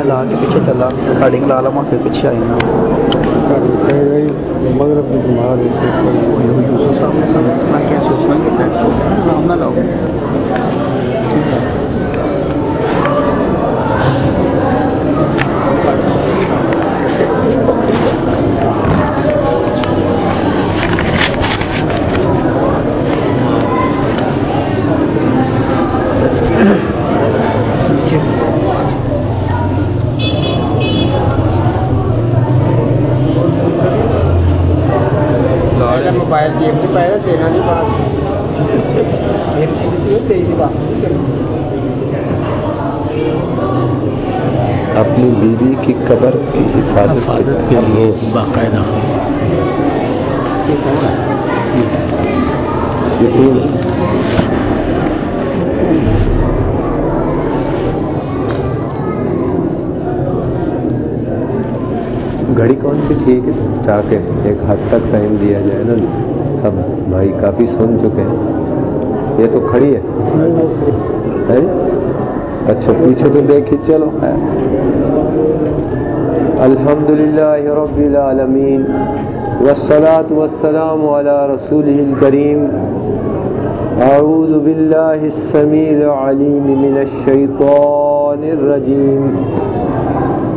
میں لا کے پیچھے چلا۔ گاڑی لا لا پھر پیچھے آئی نا مغرب میں کیا سوچنا نہ لاؤ پایا نہیں اپنی بیوی کی قبر کی حفاظت کے لیے باقاعدہ یقین گھڑی کون سی ٹھیک ہے؟ چاہتے ہیں ایک حد تک ٹائم دیا جائے نا۔ سب بھائی کافی سن چکے ہیں۔ یہ تو کھڑی ہے۔ اچھا پیچھے تو دیکھی چلو۔ الحمد للہ رب العالمین۔ والصلاة والسلام على رسوله الكريم اعوذ باللہ السمیع العلیم من الشیطان الرجیم۔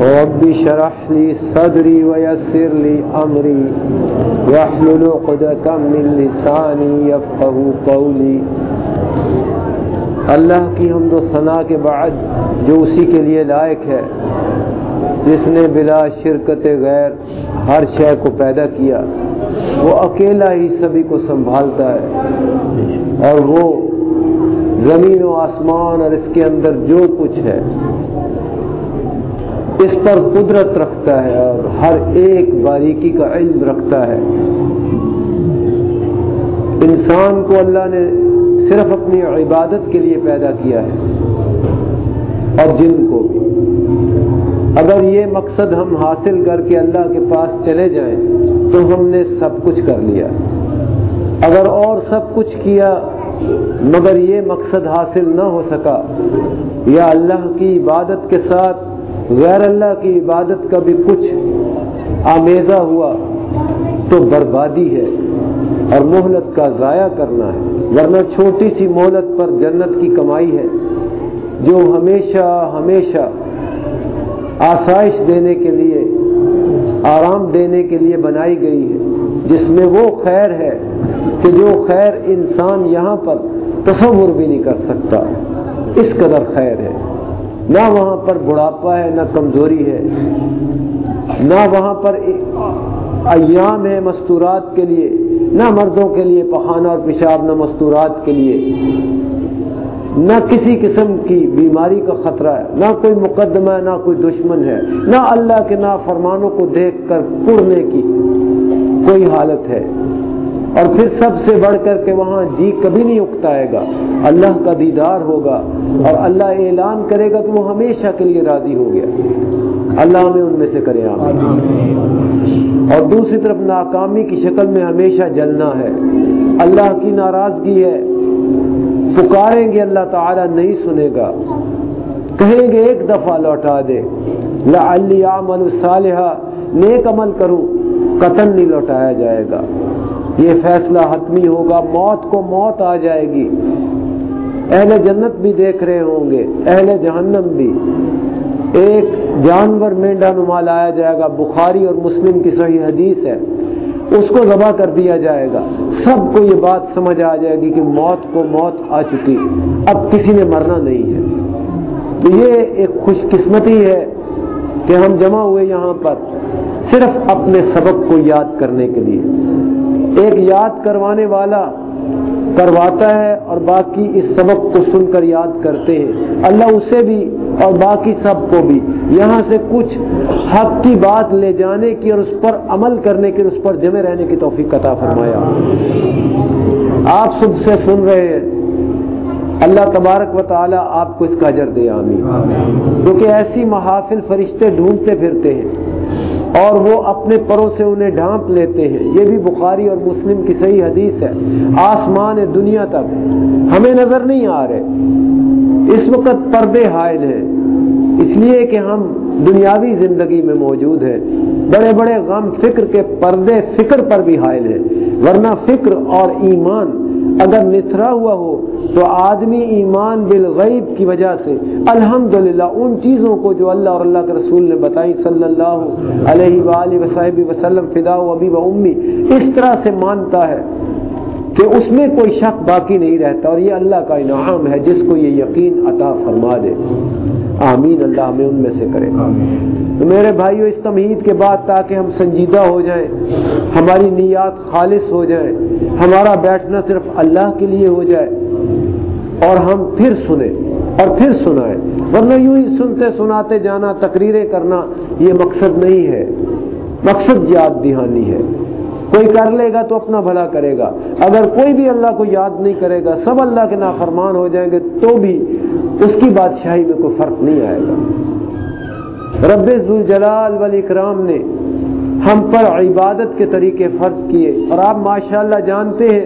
رب شرح لي صدري ويسر لي أمري واحلل عقدة من لساني يفقه قولي۔ اللہ کی حمد و ثنا کے بعد جو اسی کے لیے لائق ہے، جس نے بلا شرکت غیر ہر شے کو پیدا کیا، وہ اکیلا ہی سبھی کو سنبھالتا ہے۔ اور وہ زمین و آسمان اور اس کے اندر جو کچھ ہے اس پر قدرت رکھتا ہے اور ہر ایک باریکی کا علم رکھتا ہے۔ انسان کو اللہ نے صرف اپنی عبادت کے لیے پیدا کیا ہے اور جن کو بھی۔ اگر یہ مقصد ہم حاصل کر کے اللہ کے پاس چلے جائیں تو ہم نے سب کچھ کر لیا۔ اگر اور سب کچھ کیا مگر یہ مقصد حاصل نہ ہو سکا، یا اللہ کی عبادت کے ساتھ غیر اللہ کی عبادت کا بھی کچھ آمیزہ ہوا تو بربادی ہے اور مہلت کا ضائع کرنا ہے۔ ورنہ چھوٹی سی مہلت پر جنت کی کمائی ہے جو ہمیشہ ہمیشہ آسائش دینے کے لیے، آرام دینے کے لیے بنائی گئی ہے۔ جس میں وہ خیر ہے کہ جو خیر انسان یہاں پر تصور بھی نہیں کر سکتا۔ اس قدر خیر ہے۔ نہ وہاں پر بڑھاپا ہے، نہ کمزوری ہے۔ نہ وہاں پر ایام ہے مستورات کے لیے، نہ مردوں کے لیے پخانہ اور پیشاب، نہ مستورات کے لیے۔ نہ کسی قسم کی بیماری کا خطرہ ہے، نہ کوئی مقدمہ ہے، نہ کوئی دشمن ہے۔ نہ اللہ کے نا فرمانوں کو دیکھ کر پڑنے کی کوئی حالت ہے۔ اور پھر سب سے بڑھ کر کے وہاں جی کبھی نہیں اکتائے گا۔ اللہ کا دیدار ہوگا اور اللہ اعلان کرے گا کہ وہ ہمیشہ کے لیے راضی ہو گیا اللہ ہمیں ان میں سے کرے، آمین۔ اور دوسری طرف ناکامی کی شکل میں ہمیشہ جلنا ہے۔ اللہ کی ناراضگی ہے۔ پکاریں گے اللہ تعالیٰ، نہیں سنے گا۔ کہیں گے ایک دفعہ لوٹا دے۔ لعلی عمل صالحہ نیک عمل کروں قتل نہیں لوٹایا جائے گا۔ یہ فیصلہ حتمی ہوگا، موت کو موت آ جائے گی۔ اہل جنت بھی دیکھ رہے ہوں گے، اہل جہنم بھی۔ ایک جانور مینڈا نما لایا جائے گا، بخاری اور مسلم کی صحیح حدیث ہے۔ اس کو ذبح کر دیا جائے گا۔ سب کو یہ بات سمجھ آ جائے گی کہ موت کو موت آ چکی۔ اب کسی نے مرنا نہیں ہے۔ تو یہ ایک خوش قسمتی ہے کہ ہم جمع ہوئے یہاں پر صرف اپنے سبق کو یاد کرنے کے لیے۔ ایک یاد کروانے والا کرواتا ہے اور باقی اس سبق کو سن کر یاد کرتے ہیں۔ اللہ اسے بھی اور باقی سب کو بھی۔ یہاں سے کچھ حق کی بات لے جانے کی اور اس پر عمل کرنے کی اس پر جمع رہنے کی توفیق عطا فرمایا۔ آپ سب سے سن رہے ہیں۔ اللہ تبارک و تعالی آپ کو اس کا اجر دے آمین۔ کیونکہ ایسی محافل فرشتے ڈھونڈتے پھرتے ہیں۔ اور وہ اپنے پروں سے انہیں ڈھانپ لیتے ہیں۔ یہ بھی بخاری اور مسلم کی صحیح حدیث ہے۔ آسمان دنیا تک ہمیں نظر نہیں آ رہے۔ اس وقت پردے حائل ہیں۔ اس لیے کہ ہم دنیاوی زندگی میں موجود ہیں۔ بڑے بڑے غم فکر کے پردے فکر پر بھی حائل ہیں۔ ورنہ فکر اور ایمان اگر نتھرا ہوا ہو تو آدمی ایمان بالغیب کی وجہ سے، الحمدللہ، ان چیزوں کو جو اللہ اور اللہ کے رسول نے بتائی، صلی اللہ علیہ وآلہ وصحب وسلم، فدا و ابی و امی، اس طرح سے مانتا ہے۔ کہ اس میں کوئی شک باقی نہیں رہتا اور یہ اللہ کا انعام ہے جس کو یہ یقین عطا فرما دے۔ آمین اللہ ہمیں ان میں سے کرے۔ تو میرے بھائیو اس تمہید کے بعد تاکہ ہم سنجیدہ ہو جائیں ہماری نیات خالص ہو جائیں ہمارا بیٹھنا صرف اللہ کے لیے ہو جائے اور ہم پھر سنیں اور پھر سنائیں۔ ورنہ یوں ہی سنتے سناتے جانا تقریریں کرنا یہ مقصد نہیں ہے۔ مقصد یاد دہانی ہے۔ کوئی کر لے گا تو اپنا بھلا کرے گا۔ اگر کوئی بھی اللہ کو یاد نہیں کرے گا، سب اللہ کے نافرمان ہو جائیں گے، تو بھی اس کی بادشاہی میں کوئی فرق نہیں آئے گا۔ رب الجلال والاکرام نے ہم پر عبادت کے طریقے فرض کیے۔ اور آپ ماشاءاللہ جانتے ہیں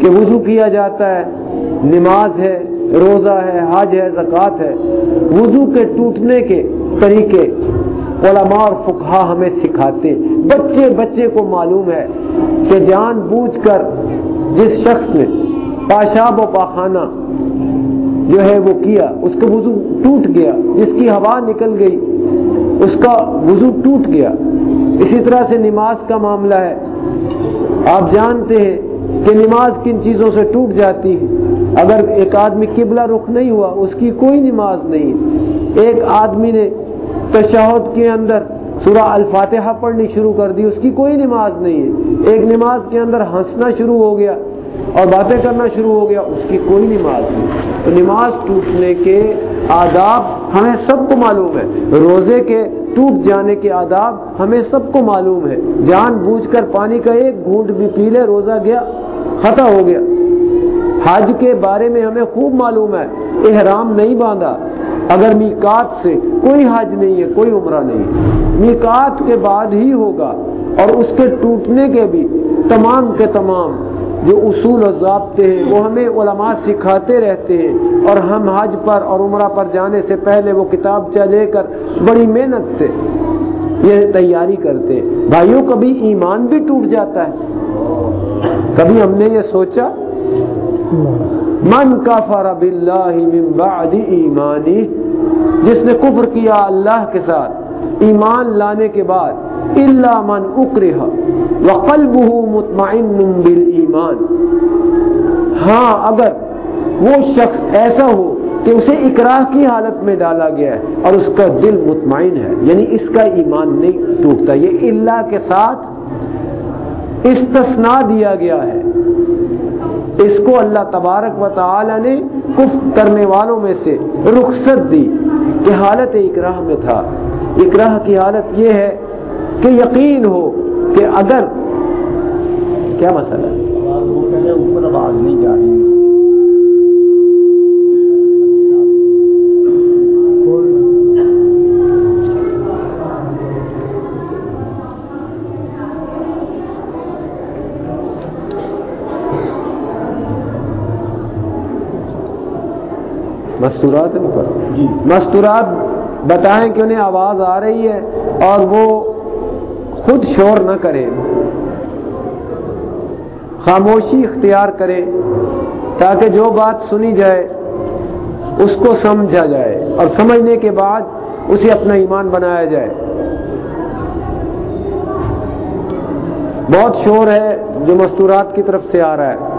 کہ وضو کیا جاتا ہے، نماز ہے، روزہ ہے، حج ہے، زکوٰۃ ہے۔ وضو کے ٹوٹنے کے طریقے علماء اور فقہا ہمیں سکھاتے بچے بچے کو معلوم ہے کہ جان بوجھ کر جس شخص نے پاشاب و پاخانہ جو ہے وہ کیا، اس کا وضو ٹوٹ گیا، جس کی ہوا نکل گئی، اس کا وضو ٹوٹ گیا۔ اسی طرح سے نماز کا معاملہ ہے۔ آپ جانتے ہیں کہ نماز کن چیزوں سے ٹوٹ جاتی ہے۔ اگر ایک آدمی قبلہ رخ نہیں ہوا، اس کی کوئی نماز نہیں۔ ایک آدمی نے تشہد کے اندر سورہ الفاتحہ پڑھنی شروع کر دی، اس کی کوئی نماز نہیں ہے۔ ایک نماز کے اندر ہنسنا شروع ہو گیا اور باتیں کرنا شروع ہو گیا، اس کی کوئی نماز نہیں۔ تو نماز ٹوٹنے کے آداب ہمیں سب کو معلوم ہے۔ روزے کے ٹوٹ جانے کے آداب ہمیں سب کو معلوم ہے۔ جان بوجھ کر پانی کا ایک گھونٹ بھی پی لے، روزہ گیا ختم ہو گیا۔ حج کے بارے میں ہمیں خوب معلوم ہے۔ احرام نہیں باندھا۔ اگر میکات سے کوئی حج نہیں ہے، کوئی عمرہ نہیں۔ ہے میکات کے بعد ہی ہوگا اور اس کے ٹوٹنے کے بھی تمام کے تمام جو اصول و ضابطے ہیں، وہ ہمیں علماء سکھاتے رہتے ہیں۔ اور ہم حج پر اور عمرہ پر جانے سے پہلے وہ کتاب لے کر بڑی محنت سے یہ تیاری کرتے ہیں۔ بھائیوں، کبھی ایمان بھی ٹوٹ جاتا ہے۔ کبھی ہم نے یہ سوچا؟ من کافر باللہ من بعد ایمانی، جس نے کفر کیا اللہ کے ساتھ، ایمان لانے کے بعد اللہ من اکرہ وقلبه مطمئن بالایمان۔ ہاں اگر وہ شخص ایسا ہو کہ اسے اکراہ کی حالت میں ڈالا گیا ہے اور اس کا دل مطمئن ہے یعنی اس کا ایمان نہیں ٹوٹتا، یہ اللہ کے ساتھ استثنا دیا گیا ہے۔ اس کو اللہ تبارک و تعالی نے کف کرنے والوں میں سے رخصت دی کہ حالت اکراہ میں تھا۔ اکراہ کی حالت یہ ہے کہ یقین ہو کہ اگر کیا مسئلہ ہے؟ اوپر آواز نہیں جا رہی۔ مستورات اوپر۔ جی۔ مستورات بتائیں کہ انہیں آواز آ رہی ہے اور وہ خود شور نہ کرے خاموشی اختیار کرے تاکہ جو بات سنی جائے اس کو سمجھا جائے اور سمجھنے کے بعد اسے اپنا ایمان بنایا جائے۔ بہت شور ہے جو مستورات کی طرف سے آ رہا ہے۔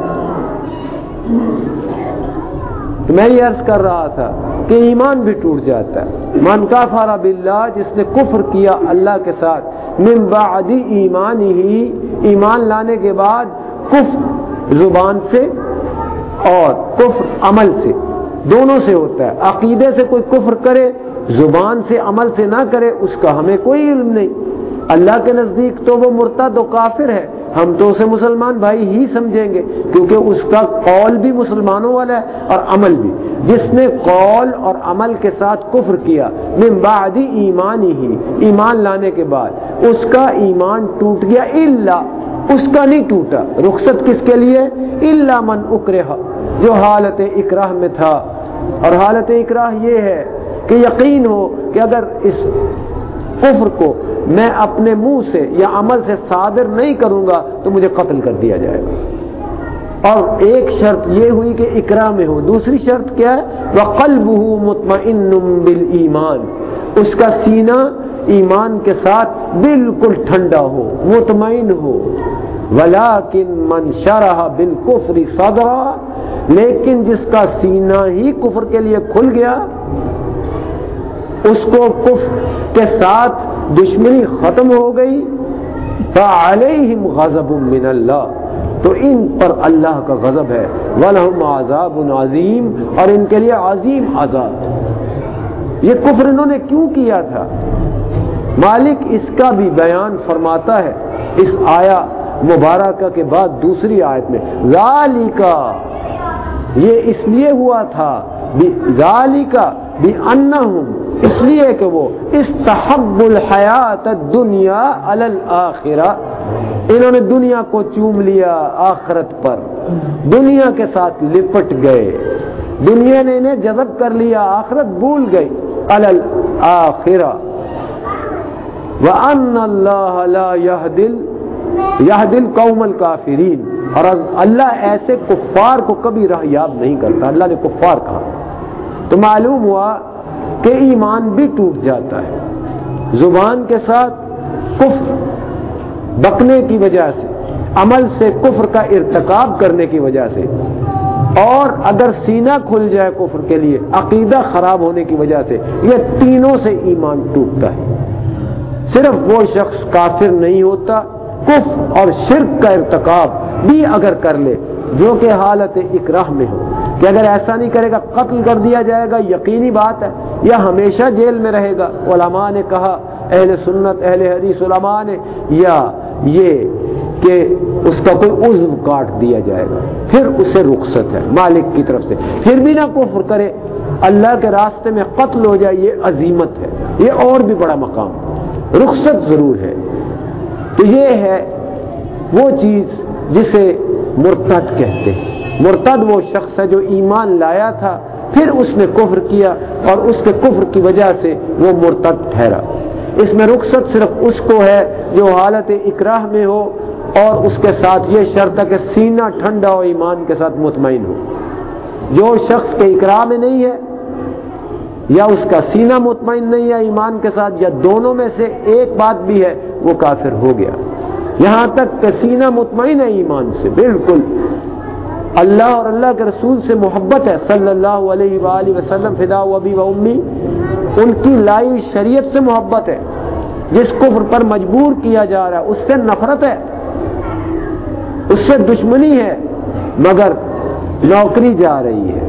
میں یہ عرض کر رہا تھا کہ ایمان بھی ٹوٹ جاتا ہے۔ من کا فارا بلّہ جس نے کفر کیا اللہ کے ساتھ، من بعد ایمان ہی ایمان لانے کے بعد کفر زبان سے اور کفر عمل سے، دونوں سے ہوتا ہے۔ عقیدے سے کوئی کفر کرے، زبان سے عمل سے نہ کرے، اس کا ہمیں کوئی علم نہیں۔ اللہ کے نزدیک تو وہ مرتد و کافر ہے۔ ہم تو اسے مسلمان بھائی ہی سمجھیں گے، کیونکہ اس کا قول بھی مسلمانوں والا ہے اور عمل بھی۔ جس نے قول اور عمل کے ساتھ کفر کیا، من بعد ایمان ہی ایمان لانے کے بعد، اس کا ایمان ٹوٹ گیا اللہ اس کا نہیں ٹوٹا۔ رخصت کس کے لیے؟ اللہ من اکرہ، جو حالت اکراہ میں تھا۔ اور حالت اکراہ یہ ہے کہ یقین ہو کہ اگر اس کفر کو میں اپنے منہ سے یا عمل سے صادر نہیں کروں گا تو مجھے قتل کر دیا جائے گا۔ اور ایک شرط یہ ہوئی کہ اقرا میں ہو۔ دوسری شرط کیا ہے؟ وہ قلب مطمئن اس کا سینہ ایمان کے ساتھ بالکل ٹھنڈا ہو، مطمئن ہو۔ ولاکن من شرح بالکفری صدرا۔ لیکن جس کا سینہ ہی کفر کے لیے کھل گیا، اس کو کفر کے ساتھ دشمنی ختم ہو گئی۔ فعلیہم غضب من اللہ تو ان پر اللہ کا غضب ہے۔ وَلَهُمْ عَذَابٌ عظیم اور ان کے لیے عظیم عذاب۔ یہ کفر انہوں نے کیوں کیا تھا؟ مالک اس کا بھی بیان فرماتا ہے اس آیا مبارکہ کے بعد دوسری آیت میں۔ ذالکا یہ اس لیے ہوا تھا ذالکا بھی اس لیے کہ وہ استحب الحیات دنیا الآخرہ انہوں نے دنیا کو چوم لیا آخرت پر۔ دنیا کے ساتھ لپٹ گئے۔ دنیا نے انہیں جذب کر لیا، آخرت بھول گئی۔ الآخرہ وَأَنَّ اللَّهَ لَا يَهْدِلْ يَهْدِلْ قَوْمَ الْكَافِرِينَ۔ اور اللہ ایسے کفار کو کبھی راہیاب نہیں کرتا۔ اللہ نے کفار کہا۔ تو معلوم ہوا کہ ایمان بھی ٹوٹ جاتا ہے۔ زبان کے ساتھ کفر بکنے کی وجہ سے، عمل سے کفر کا ارتکاب کرنے کی وجہ سے، اور اگر سینہ کھل جائے کفر کے لیے، عقیدہ خراب ہونے کی وجہ سے، یہ تینوں سے ایمان ٹوٹتا ہے۔ صرف وہ شخص کافر نہیں ہوتا کف اور شرک کا ارتکاب بھی اگر کر لے، جو کہ حالت اکراہ میں ہو۔ کہ اگر ایسا نہیں کرے گا، قتل کر دیا جائے گا، یقینی بات ہے۔ یا ہمیشہ جیل میں رہے گا۔ علماء نے کہا، اہل سنت، اہل حدیث، علماء نے، یا یہ کہ اس کا کوئی عزم کاٹ دیا جائے گا۔ پھر اسے رخصت ہے، مالک کی طرف سے۔ پھر بھی نہ کفر کرے۔ اللہ کے راستے میں قتل ہو جائے، یہ عظیمت ہے۔ یہ اور بھی بڑا مقام۔ رخصت ضرور ہے۔ تو یہ ہے وہ چیز جسے مرتد کہتے ہیں۔ مرتد وہ شخص ہے جو ایمان لایا تھا پھر اس نے کفر کیا اور اس کے کفر کی وجہ سے وہ مرتد ٹھہرا۔ اس میں رخصت صرف اس کو ہے جو حالت اکراہ میں ہو اور اس کے ساتھ یہ شرط ہے کہ سینہ ٹھنڈا ہو ایمان کے ساتھ مطمئن ہو۔ جو شخص کے اکراہ میں نہیں ہے، یا اس کا سینہ مطمئن نہیں ہے ایمان کے ساتھ، یا دونوں میں سے ایک بات بھی ہے، وہ کافر ہو گیا۔ یہاں تک کہ سینہ مطمئن ہے ایمان سے، بالکل۔ اللہ اور اللہ کے رسول سے محبت ہے، صلی اللہ علیہ وآلہ وسلم، فدا و ابی و امی، ان کی لائی شریعت سے محبت ہے۔ جس کفر پر مجبور کیا جا رہا ہے، اس سے نفرت ہے، اس سے دشمنی ہے، مگر نوکری جا رہی ہے۔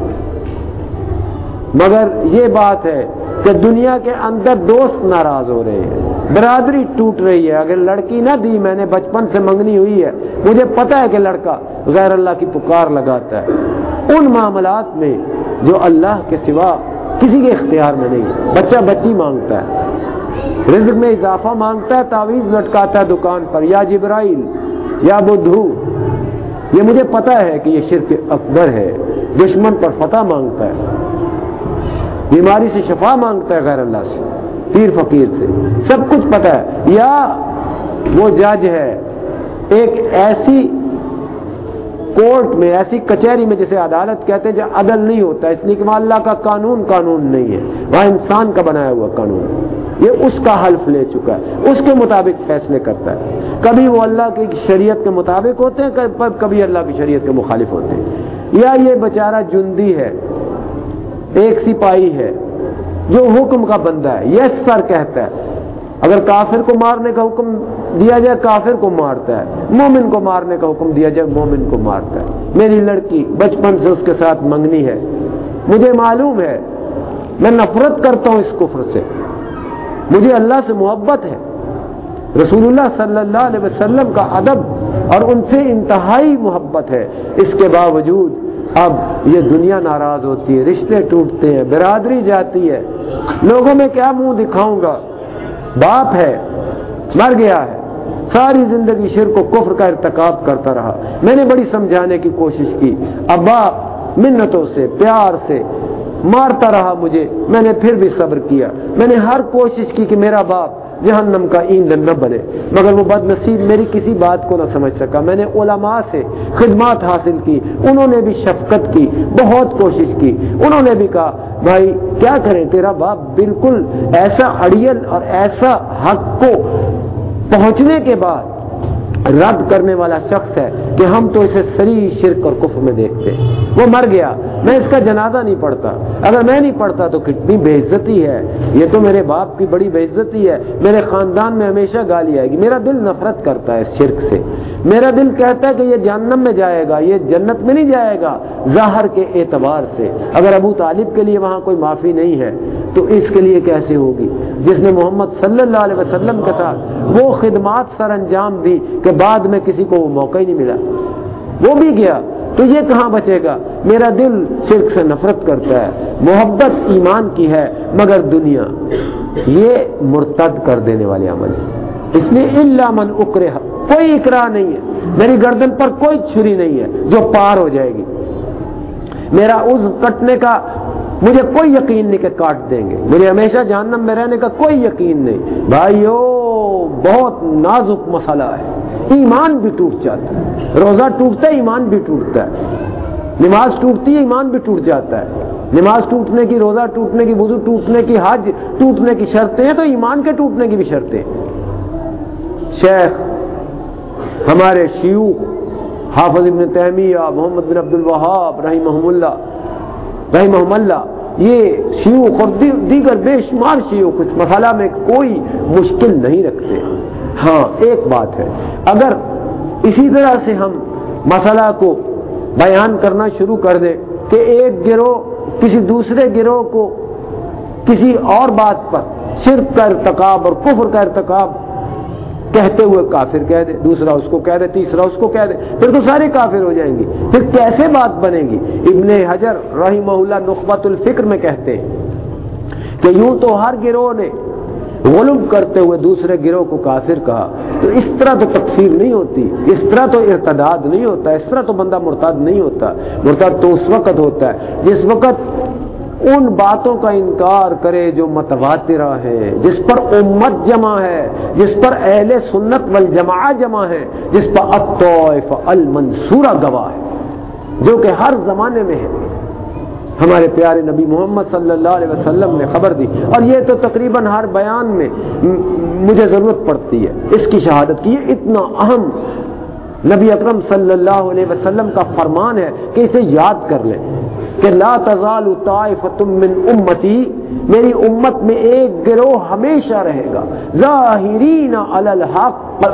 مگر یہ بات ہے کہ دنیا کے اندر دوست ناراض ہو رہے ہیں۔ برادری ٹوٹ رہی ہے، اگر لڑکی نہ دی، میں نے بچپن سے منگنی ہوئی ہے۔ مجھے پتا ہے کہ لڑکا غیر اللہ کی پکار لگاتا ہے۔ ان معاملات میں جو اللہ کے سوا کسی کے اختیار میں نہیں ہے بچہ بچی مانگتا ہے۔ رزق میں اضافہ مانگتا ہے، تعویذ لٹکاتا ہے دکان پر۔ یا جبرائیل، یا بدھو۔ یہ مجھے پتا ہے کہ یہ شرک اکبر ہے۔ دشمن پر فتح مانگتا ہے۔ بیماری سے شفا مانگتا ہے غیر اللہ سے۔ پیر فقیر سے۔ سب کچھ پتا ہے۔ یا وہ جج ہے، ایک ایسی کورٹ میں، ایسی کچہری میں جسے عدالت کہتے ہیں جہاں عدل نہیں ہوتا۔ اس لیے کہ وہاں اللہ کا قانون قانون نہیں ہے۔ وہاں انسان کا بنایا ہوا قانون۔ یہ اس کا حلف لے چکا ہے۔ اس کے مطابق فیصلے کرتا ہے۔ کبھی وہ اللہ کی شریعت کے مطابق ہوتے ہیں کبھی اللہ کی شریعت کے مخالف ہوتے ہیں۔ یا یہ بیچارہ جندی ہے، ایک سپاہی ہے۔ جو حکم کا بندہ ہے یس سر کہتا ہے۔ اگر کافر کو مارنے کا حکم دیا جائے، کافر کو مارتا ہے۔ مومن کو مارنے کا حکم دیا جائے، مومن کو مارتا ہے۔ میری لڑکی بچپن سے اس کے ساتھ منگنی ہے۔ مجھے معلوم ہے، میں نفرت کرتا ہوں اس کفر سے۔ مجھے اللہ سے محبت ہے۔ رسول اللہ صلی اللہ علیہ وسلم کا ادب اور ان سے انتہائی محبت ہے۔ اس کے باوجود اب یہ دنیا ناراض ہوتی ہے، رشتے ٹوٹتے ہیں، برادری جاتی ہے۔ لوگوں میں کیا منہ دکھاؤں گا؟ باپ ہے، مر گیا ہے۔ ساری زندگی شرک و کفر کا ارتکاب کرتا رہا۔ میں نے بڑی سمجھانے کی کوشش کی۔ ابا، منتوں سے، پیار سے مارتا رہا مجھے۔ میں نے پھر بھی صبر کیا۔ میں نے ہر کوشش کی کہ میرا باپ جہنم کا ایندھن نہ بنے۔ مگر وہ بد نصیب میری کسی بات کو نہ سمجھ سکا۔ میں نے علماء سے خدمات حاصل کی، انہوں نے بھی شفقت کی، بہت کوشش کی۔ انہوں نے بھی کہا، بھائی، کیا کریں؟ تیرا باپ بالکل ایسا اڑیل اور ایسا حق کو پہنچنے کے بعد رد کرنے والا شخص ہے کہ ہم تو اسے سری شرک اور کفر میں دیکھتے وہ مر گیا۔ میں اس کا جنازہ نہیں پڑھتا۔ اگر میں نہیں پڑھتا تو کتنی بے عزتی ہے۔ یہ تو میرے باپ کی بڑی بے عزتی ہے۔ میرے خاندان میں ہمیشہ گالی آئے گی۔ میرا دل نفرت کرتا ہے شرک سے۔ میرا دل کہتا ہے کہ یہ جہنم میں جائے گا، یہ جنت میں نہیں جائے گا۔ ظاہر کے اعتبار سے اگر ابو طالب کے لیے وہاں کوئی معافی نہیں ہے تو اس کے لیے کیسے ہوگی؟ جس نے محمد صلی اللہ علیہ وسلم کے ساتھ وہ خدمات سر انجام دی کہ بعد میں کسی کو وہ موقع ہی نہیں ملا۔ وہ بھی گیا۔ تو یہ کہاں بچے گا؟ میرا دل شرک سے نفرت کرتا ہے، محبت ایمان کی ہے، مگر دنیا۔ یہ مرتد کر دینے والے عمل ہے اس لیے اللہ من اکرے کوئی اقرا نہیں ہے۔ میری گردن پر کوئی چھری نہیں ہے جو پار ہو جائے گی۔ میرا عز کٹنے کا مجھے کوئی یقین نہیں کہ کاٹ دیں گے۔ مجھے ہمیشہ جہنم میں رہنے کا کوئی یقین نہیں۔ بھائیو، بہت نازک مسئلہ ہے۔ ایمان بھی ٹوٹ جاتا ہے۔ روزہ ٹوٹتا ہے، ایمان بھی ٹوٹتا ہے۔ نماز ٹوٹتی ہے، ایمان بھی ٹوٹ جاتا ہے۔ نماز ٹوٹنے کی، روزہ ٹوٹنے کی، وضو ٹوٹنے کی، حج ٹوٹنے کی شرطیں ہیں تو ایمان کے ٹوٹنے کی بھی شرطیں شیخ، ہمارے شیوخ، حافظ ابن تیمیہ، محمد بن عبد الوہاب رحیم اللہ رحیم اللہ، یہ شیوخ اور دیگر بے شمار شیوخ اس مسئلہ میں کوئی مشکل نہیں رکھتے۔ ہاں ایک بات ہے۔ اگر اسی طرح سے ہم مسئلہ کو بیان کرنا شروع کر دیں کہ ایک گروہ کسی دوسرے گروہ کو کسی اور بات پر صرف کا ارتکاب اور کفر کا ارتکاب کہتے ہوئے کافر کہہ دے، دوسرا اس کو کہہ دے، تیسرا اس کو کہہ دے، پھر تو سارے کافر ہو جائیں گے۔ پھر کیسے بات بنے گی؟ ابن حجر رحمہ اللہ نقبت الفکر میں کہتے ہیں کہ یوں تو ہر گروہ نے غلوم کرتے ہوئے دوسرے گروہ کو کافر کہا، تو اس طرح تو تکفیر نہیں ہوتی، اس طرح تو ارتداد نہیں ہوتا، اس طرح تو بندہ مرتاد نہیں ہوتا۔ مرتاد تو اس وقت ہوتا ہے، جس وقت ان باتوں کا انکار کرے جو متواترہ ہے، جس پر امت جمع ہے، جس پر اہل سنت والجماع جمع ہے، جس پر الطوف المنصورہ گواہ ہے، جو کہ ہر زمانے میں ہے۔ ہمارے پیارے نبی محمد صلی اللہ علیہ وسلم نے خبر دی۔ اور یہ تو تقریباً ہر بیان میں مجھے ضرورت پڑتی ہے۔ اس کی شہادت کی یہ اتنا اہم نبی اکرم صلی اللہ علیہ وسلم کا فرمان ہے کہ اسے یاد کر لیں کہ لا تزال من امتی، میری امت میں ایک گروہ ہمیشہ رہے گا۔ ظاہرین علی الحق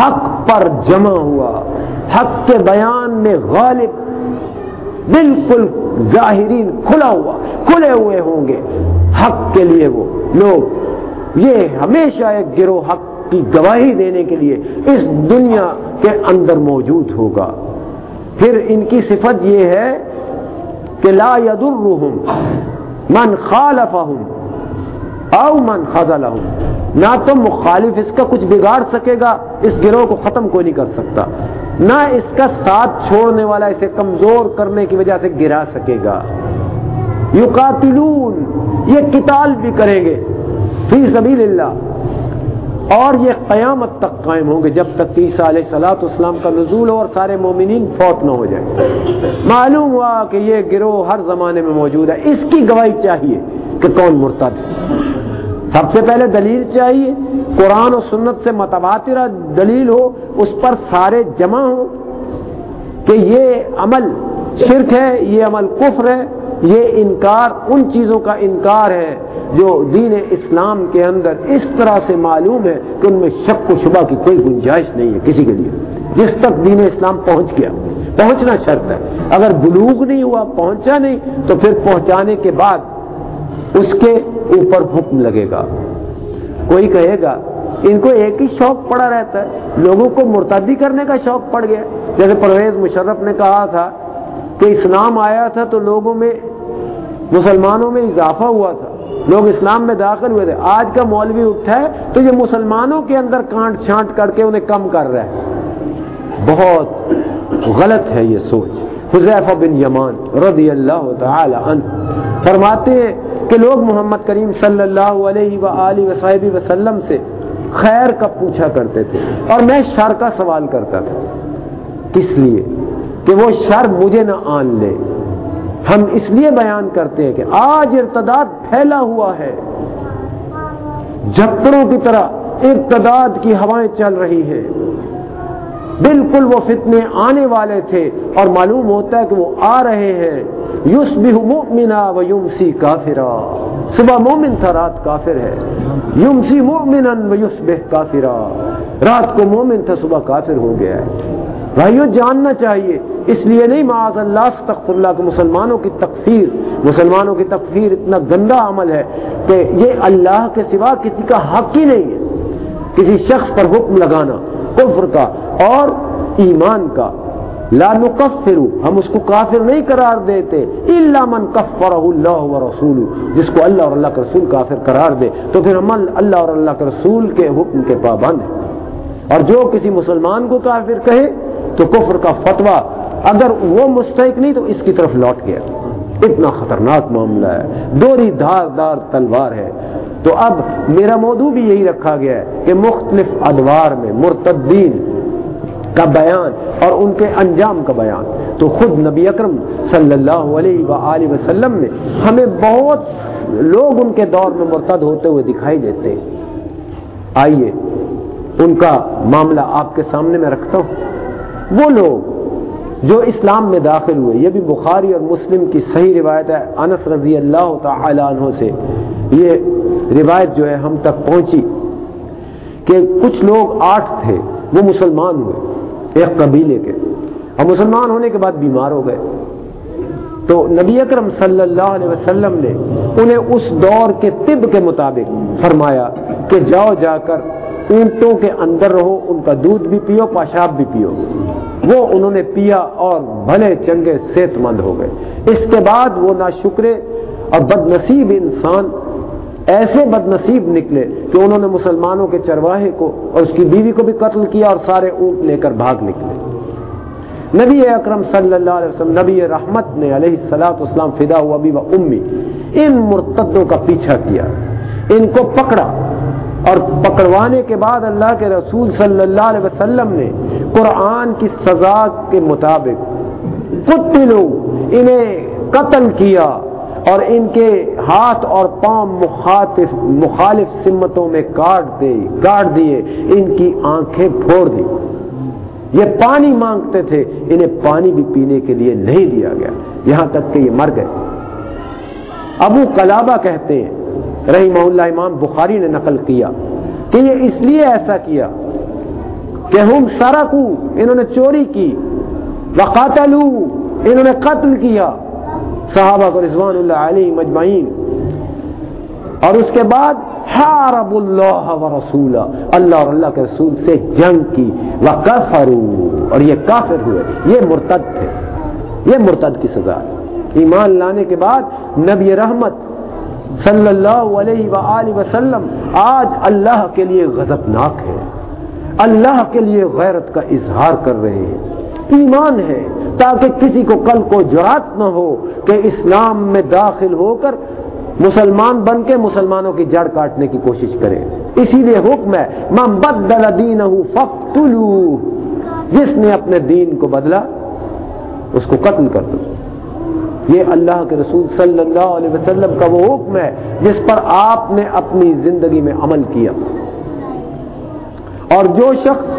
حق پر جمع ہوا۔ حق کے بیان میں غالب، بالکل ظاہرین کھلا ہوا، کھلے ہوئے ہوں گے۔ حق کے لیے وہ لوگ، یہ ہمیشہ ایک گروہ حق کی گواہی دینے کے لیے اس دنیا کے اندر موجود ہوگا۔ پھر ان کی صفت یہ ہے کہ لا يضرهم من خالفهم او من خذلهم نہ تو مخالف اس کا کچھ بگاڑ سکے گا، اس گروہ کو ختم کوئی نہیں کر سکتا۔ نہ اس کا ساتھ چھوڑنے والا اسے کمزور کرنے کی وجہ سے گرا سکے گا۔ یقاتلون، یہ قتال بھی کریں گے۔ فی سبیل اللہ اور یہ قیامت تک قائم ہوں گے جب تک عیسیٰ علیہ سلاۃ اسلام کا نزول ہو اور سارے مومنین فوت نہ ہو جائے معلوم ہوا کہ یہ گروہ ہر زمانے میں موجود ہے۔ اس کی گواہی چاہیے کہ کون مرتد ہے۔ سب سے پہلے دلیل چاہیے۔ قرآن و سنت سے متبادرہ دلیل ہو، اس پر سارے جمع ہوں کہ یہ عمل شرک ہے، یہ عمل کفر ہے۔ یہ انکار ان چیزوں کا انکار ہے جو دین اسلام کے اندر اس طرح سے معلوم ہے کہ ان میں شک و شبہ کی کوئی گنجائش نہیں ہے کسی کے لیے۔ جس تک دین اسلام پہنچ گیا، پہنچنا شرط ہے۔ اگر بلوغ نہیں ہوا، پہنچا نہیں، تو پھر پہنچانے کے بعد اس کے اوپر حکم لگے گا۔ کوئی کہے گا، ان کو ایک ہی شوق پڑا رہتا ہے۔ لوگوں کو مرتدی کرنے کا شوق پڑ گیا۔ جیسے پرویز مشرف نے کہا تھا کہ اسلام آیا تھا تو لوگوں میں، مسلمانوں میں اضافہ ہوا تھا۔ لوگ اسلام میں داخل ہوئے تھے۔ آج کا مولوی اٹھا ہے تو یہ مسلمانوں کے اندر کانٹ چھانٹ کر کے انہیں کم کر رہا ہے۔ بہت غلط ہے یہ سوچ۔ حذیفہ بن یمان رضی اللہ تعالی عنہ فرماتے ہیں کہ لوگ محمد کریم صلی اللہ علیہ وآلہ وصحبہ وسلم سے خیر کا پوچھا کرتے تھے؟ اور میں شر کا سوال کرتا تھا۔ کس لیے کہ وہ شر مجھے نہ آن لے۔ ہم اس لیے بیان کرتے ہیں کہ آج ارتداد پھیلا ہوا ہے۔ جھپڑوں کی طرح ارتداد کی ہوائیں چل رہی ہیں۔ بالکل وہ فتنے آنے والے تھے اور معلوم ہوتا ہے کہ وہ آ رہے ہیں۔ یوس مؤمنا و یمسی کافرا۔ صبح مومن تھا، رات کافر ہے۔ یمسی مومنا و یوسب کافرا۔ رات کو مومن تھا، صبح کافر ہو گیا ہے۔ بھائیو، جاننا چاہیے۔ اس لیے نہیں، معاذ اللہ، استغفر اللہ کے مسلمانوں کی تکفیر، مسلمانوں کی تکفیر اتنا گندا عمل ہے کہ یہ اللہ کے سوا کسی کا حق ہی نہیں ہے۔ کسی شخص پر حکم لگانا، کفر کا اور ایمان کا۔ لا نکفرو، ہم اس کو کافر نہیں قرار دیتے۔ الا من کفر اللہ و رسول جس کو اللہ اور اللہ کا رسول کافر قرار دے۔ تو پھر ہم اللہ اور اللہ کے رسول کے حکم کے پابند ہیں۔ اور جو کسی مسلمان کو کافر کہے تو کفر کا فتویٰ، اگر وہ مستحق نہیں تو اس کی طرف لوٹ گیا۔ اتنا خطرناک معاملہ ہے۔ دوری دھار دار تلوار ہے۔ تو اب میرا موضوع بھی یہی رکھا گیا ہے کہ مختلف ادوار میں مرتدین کا بیان اور ان کے انجام کا بیان۔ تو خود نبی اکرم صلی اللہ علیہ وآلہ وسلم نے ہمیں بہت لوگ ان کے دور میں مرتد ہوتے ہوئے دکھائی دیتے۔ آئیے۔ ان کا معاملہ آپ کے سامنے میں رکھتا ہوں۔ وہ لوگ جو اسلام میں داخل ہوئے، یہ بھی بخاری اور مسلم کی صحیح روایت ہے، انس رضی اللہ تعالی عنہ سے۔ یہ روایت جو ہے، ہم تک پہنچی کہ کچھ لوگ آٹھ تھے، وہ مسلمان ہوئے ایک قبیلے کے۔ اور مسلمان ہونے کے بعد بیمار ہو گئے۔ تو نبی اکرم صلی اللہ علیہ وسلم نے انہیں اس دور کے طب کے مطابق فرمایا کہ جاؤ جا کر اونٹوں کے اندر رہو، ان کا دودھ بھی پیو، پاشاب بھی پیو۔ وہ انہوں نے پیا اور بھلے چنگے صحت مند ہو گئے۔ اس کے بعد وہ نہ شکرے اور بد نصیب انسان ایسے بد نصیب نکلے کہ انہوں نے مسلمانوں کے چرواہے کو اور اس کی بیوی کو بھی قتل کیا اور سارے اونٹ لے کر بھاگ نکلے۔ نبی اکرم صلی اللہ علیہ وسلم، نبی رحمت نے علیہ السلاط اسلام فدا ہوا بھی و امی، ان مرتدوں کا پیچھا کیا، ان کو پکڑا۔ اور پکڑوانے کے بعد اللہ کے رسول صلی اللہ علیہ وسلم نے قرآن کی سزا کے مطابق قتلو انہیں قتل کیا اور ان کے ہاتھ اور پاؤں مخاطف مخالف سمتوں میں کاٹ دے کاٹ دیے، ان کی آنکھیں پھوڑ دی۔ یہ پانی مانگتے تھے، انہیں پانی بھی پینے کے لیے نہیں دیا گیا۔ یہاں تک کہ یہ مر گئے۔ ابو کلابہ کہتے ہیں رحمہ اللہ امام بخاری نے نقل کیا کہ یہ اس لیے ایسا کیا کہ ہم سارا کو انہوں نے چوری کی، وقاتلو، انہوں نے قتل کیا۔ صحابہ کو رضوان اللہ علیہ مجمعین۔ اور اس کے بعد حارب اللہ و رسول اللہ اور اللہ کے رسول سے جنگ کی۔ وکفروا، اور یہ کافر ہوئے۔ یہ مرتد تھے۔ یہ مرتد کی سزا ایمان لانے کے بعد نبی رحمت صلی اللہ علیہ وآلہ وسلم، آج اللہ کے لیے غضبناک ہے۔ اللہ کے لیے غیرت کا اظہار کر رہے ہیں۔ ایمان ہے، تاکہ کسی کو کل کو جرات نہ ہو کہ اسلام میں داخل ہو کر مسلمان بن کے مسلمانوں کی جڑ کاٹنے کی کوشش کرے۔ اسی لیے حکم ہے، من بدل دین جس نے اپنے دین کو بدلا، اس کو قتل کر دو۔ یہ اللہ کے رسول صلی اللہ علیہ وسلم کا وہ حکم ہے جس پر آپ نے اپنی زندگی میں عمل کیا۔ اور جو شخص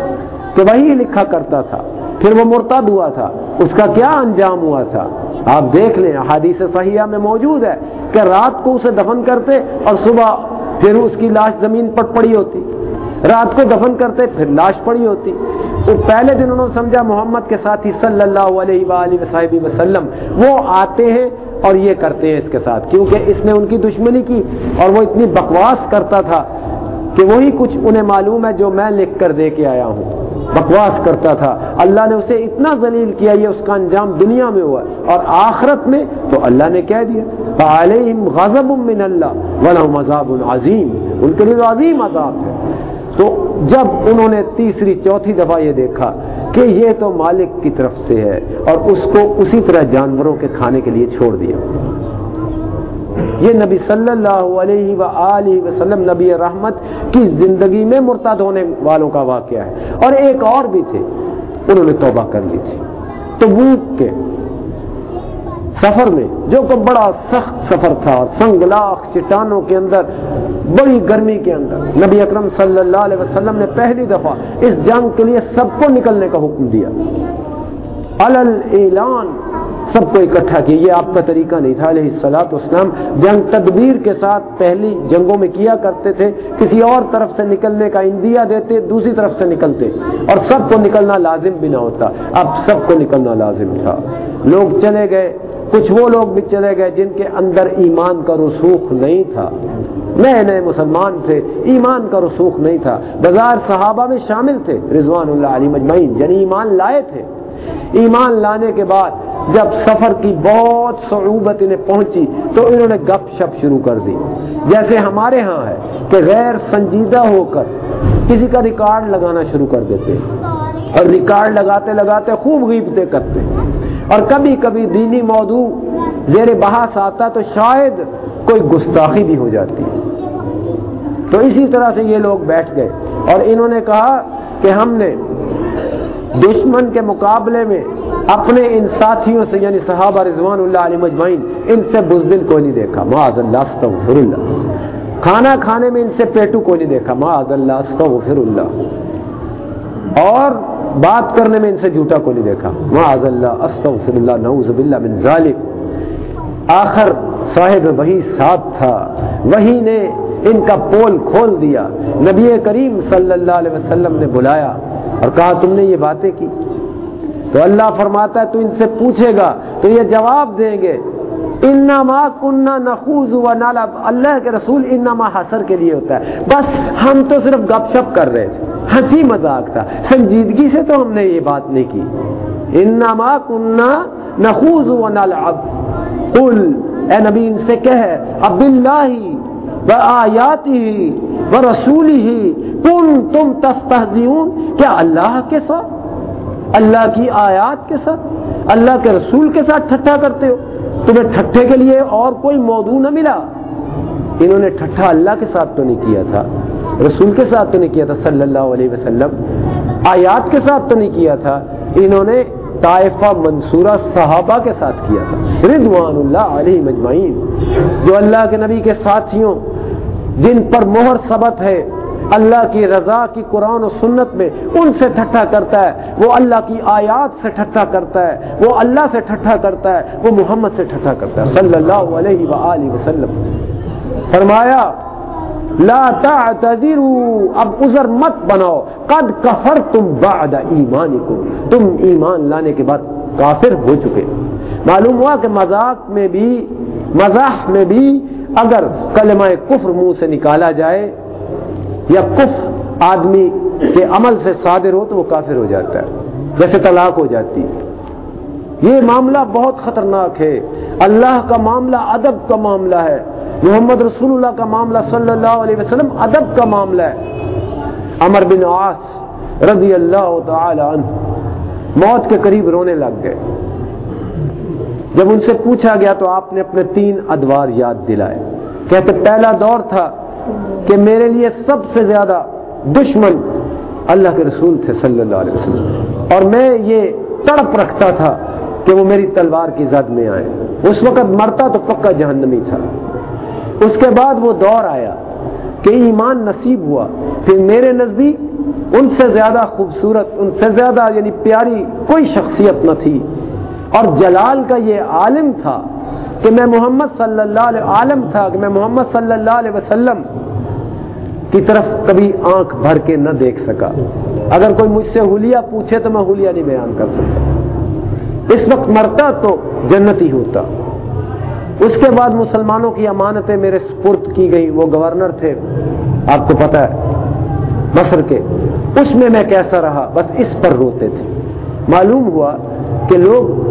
کہ وہی لکھا کرتا تھا، پھر وہ مرتد ہوا تھا، اس کا کیا انجام ہوا تھا؟ آپ دیکھ لیں حادیث صحیحہ میں موجود ہے کہ رات کو اسے دفن کرتے اور صبح پھر اس کی لاش زمین پر پڑی ہوتی۔ رات کو دفن کرتے، پھر لاش پڑی ہوتی۔ تو پہلے دن انہوں نے سمجھا محمد کے ساتھی صلی اللہ علیہ وآلہ وسلم، وہ آتے ہیں اور یہ کرتے ہیں اس کے ساتھ، کیونکہ اس نے ان کی دشمنی کی اور وہ اتنی بکواس کرتا تھا کہ وہی کچھ انہیں معلوم ہے جو میں لکھ کر دے کے آیا ہوں۔ بکواس کرتا تھا۔ اللہ نے اسے اتنا ذلیل کیا، یہ اس کا انجام دنیا میں ہوا اور آخرت میں تو اللہ نے کہہ دیا غضب من اللہ عذاب عظیم ان کے لیے عظیم عذاب ہے۔ تو جب انہوں نے تیسری چوتھی دفعہ یہ دیکھا کہ یہ تو مالک کی طرف سے ہے اور اس کو اسی طرح جانوروں کے کھانے کے لیے چھوڑ دیا۔ یہ نبی صلی اللہ علیہ و وسلم نبی رحمت کی زندگی میں مرتد ہونے والوں کا واقعہ ہے۔ اور ایک اور بھی تھے، انہوں نے توبہ کر لی تھی۔ تو کے سفر میں، جو کہ بڑا سخت سفر تھا، سنگلاخ چٹانوں کے اندر بڑی گرمی کے اندر۔ نبی اکرم صلی اللہ علیہ وسلم نے پہلی دفعہ اس جنگ کے لیے سب کو نکلنے کا حکم دیا۔ اعلان، سب کو اکٹھا کیا۔ یہ آپ کا طریقہ نہیں تھا۔ علیہ السلاط اسلام جنگ تدبیر کے ساتھ پہلی جنگوں میں کیا کرتے تھے۔ کسی اور طرف سے نکلنے کا اندیا دیتے، دوسری طرف سے نکلتے۔ اور سب کو نکلنا لازم بھی نہ ہوتا۔ اب سب کو نکلنا لازم تھا۔ لوگ چلے گئے۔ کچھ وہ لوگ بھی چلے گئے جن کے اندر ایمان کا رسوخ نہیں تھا۔ نئے نئے مسلمان تھے، ایمان کا رسوخ نہیں تھا۔ بازار صحابہ میں شامل تھے، رضوان اللہ علی مجمعین یعنی ایمان لائے تھے۔ ایمان لانے کے بعد جب سفر کی بہت صعوبت انہیں پہنچی تو انہوں نے گپ شپ شروع کر دی۔ جیسے ہمارے ہاں ہے کہ غیر سنجیدہ ہو کر کسی کا ریکارڈ لگانا شروع کر دیتے۔ اور ریکارڈ لگاتے لگاتے خوب غیبتیں کرتے۔ اور کبھی کبھی دینی موضوع زیر بحث آتا تو شاید کوئی گستاخی بھی ہو جاتی تو اسی طرح سے یہ لوگ بیٹھ گئے اور انہوں نے کہا کہ ہم نے دشمن کے مقابلے میں اپنے ان ساتھیوں سے یعنی صحابہ رضوان اللہ علیہ مجمعین، ان سے بزدل کو نہیں دیکھا۔ معاذ اللہ، استغفر اللہ۔ کھانا کھانے میں ان سے پیٹو کو نہیں دیکھا۔ معاذ اللہ، استغفر اللہ۔ اور بات کرنے میں ان سے جھوٹا کو نہیں دیکھا۔ معاذ اللہ، استغفر اللہ، نعوذ باللہ من ظالم آخر صاحب وہی ساتھ تھا، وہی نے ان کا پول کھول دیا۔ نبی کریم صلی اللہ علیہ وسلم نے بلایا اور کہا، تم نے یہ باتیں کی؟ تو اللہ فرماتا ہے، تو ان سے پوچھے گا، تو یہ جواب دیں گے۔ انما کننا نخوز و نالا اللہ کے رسول انما حسر کے لیے ہوتا ہے۔ بس ہم تو صرف گپ شپ کر رہے تھے۔ ہنسی مذاق تھا۔ سنجیدگی سے تو ہم نے یہ بات نہیں کی۔ انما کننا نخوز و نالا قل، اے نبی، ان سے کہ اب اللہ و آیاتی و رسولی ہی تم تم تستہزیون کیا اللہ کے ساتھ؟ اللہ کی آیات کے ساتھ؟ اللہ کے رسول کے ساتھ ٹھٹھا کرتے ہو؟ تمہیں ٹھٹھے کے لیے اور کوئی موضوع نہ ملا؟ انہوں نے ٹھٹھا اللہ کے ساتھ تو نہیں کیا تھا۔ رسول کے ساتھ تو نہیں کیا تھا، صلی اللہ علیہ وسلم۔ آیات کے ساتھ تو نہیں کیا تھا، انہوں نے طائفہ منصورہ صحابہ کے ساتھ کیا تھا۔ رضوان اللہ علیہ مجمعین جو اللہ کے نبی کے ساتھیوں، جن پر مہر ثبت ہے، اللہ کی رضا کی قرآن و سنت میں ان سے ٹھٹھا کرتا ہے، وہ اللہ کی آیات سے ٹھٹھا کرتا ہے، وہ اللہ سے ٹھٹھا کرتا ہے، وہ محمد سے ٹھٹھا کرتا ہے۔ صلی اللہ علیہ وآلہ وسلم۔ فرمایا لا تعتذروا، اب عذر مت بناؤ۔ قد کفر تم بعد ایمان تم ایمان لانے کے بعد کافر ہو چکے۔ معلوم ہوا کہ مذاق میں بھی، مزاح میں بھی اگر کلمہ کفر منہ سے نکالا جائے یا کف آدمی کے عمل سے صادر ہو تو وہ کافر ہو جاتا ہے، جیسے طلاق ہو جاتی۔ یہ معاملہ بہت خطرناک ہے۔ اللہ کا معاملہ، ادب کا معاملہ ہے۔ محمد رسول اللہ کا معاملہ صلی اللہ علیہ وسلم ادب کا معاملہ ہے۔ امر بن آس رضی اللہ تعالی عنہ موت کے قریب رونے لگ گئے۔ جب ان سے پوچھا گیا تو آپ نے اپنے تین ادوار یاد دلائے۔ کہتے پہلا دور تھا کہ میرے لیے سب سے زیادہ دشمن اللہ کے رسول تھے صلی اللہ علیہ وسلم۔ اور میں یہ تڑپ رکھتا تھا کہ وہ میری تلوار کی زد میں آئے۔ اس وقت مرتا تو پکا جہنمی تھا۔ اس کے بعد وہ دور آیا کہ ایمان نصیب ہوا۔ پھر میرے نزدیک ان سے زیادہ خوبصورت، ان سے زیادہ یعنی پیاری کوئی شخصیت نہ تھی۔ اور جلال کا یہ عالم تھا کہ میں محمد صلی اللہ علیہ، عالم تھا کہ میں محمد صلی اللہ علیہ وسلم کی طرف کبھی آنکھ بھر کے نہ دیکھ سکا۔ اگر کوئی مجھ سے ہولیا پوچھے تو میں ہولیا نہیں بیان کر سکتا۔ اس وقت مرتا تو جنتی ہوتا۔ اس کے بعد مسلمانوں کی امانتیں میرے سپرد کی گئی وہ گورنر تھے۔ آپ کو پتا ہے، مصر کے۔ اس میں میں کیسا رہا، بس اس پر روتے تھے۔ معلوم ہوا کہ لوگ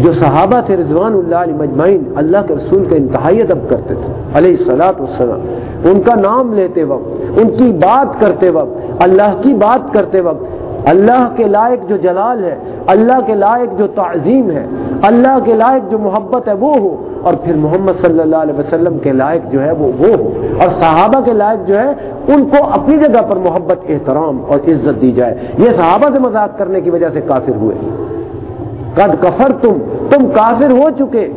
جو صحابہ تھے، رضوان اللہ علیہ مجمعین، اللہ کے رسول کا انتہائی ادب کرتے تھے، علیہ السلاط والسلام۔ ان کا نام لیتے وقت، ان کی بات کرتے وقت، اللہ کی بات کرتے وقت اللہ کے لائق جو جلال ہے، اللہ کے لائق جو تعظیم ہے، اللہ کے لائق جو محبت ہے، وہ ہو۔ اور پھر محمد صلی اللہ علیہ وسلم کے لائق جو ہے، وہ وہ ہو۔ اور صحابہ کے لائق جو ہے، ان کو اپنی جگہ پر محبت، احترام اور عزت دی جائے۔ یہ صحابہ سے مذاق کرنے کی وجہ سے کافر ہوئے۔ قد کفر تم تم کافر ہو چکے۔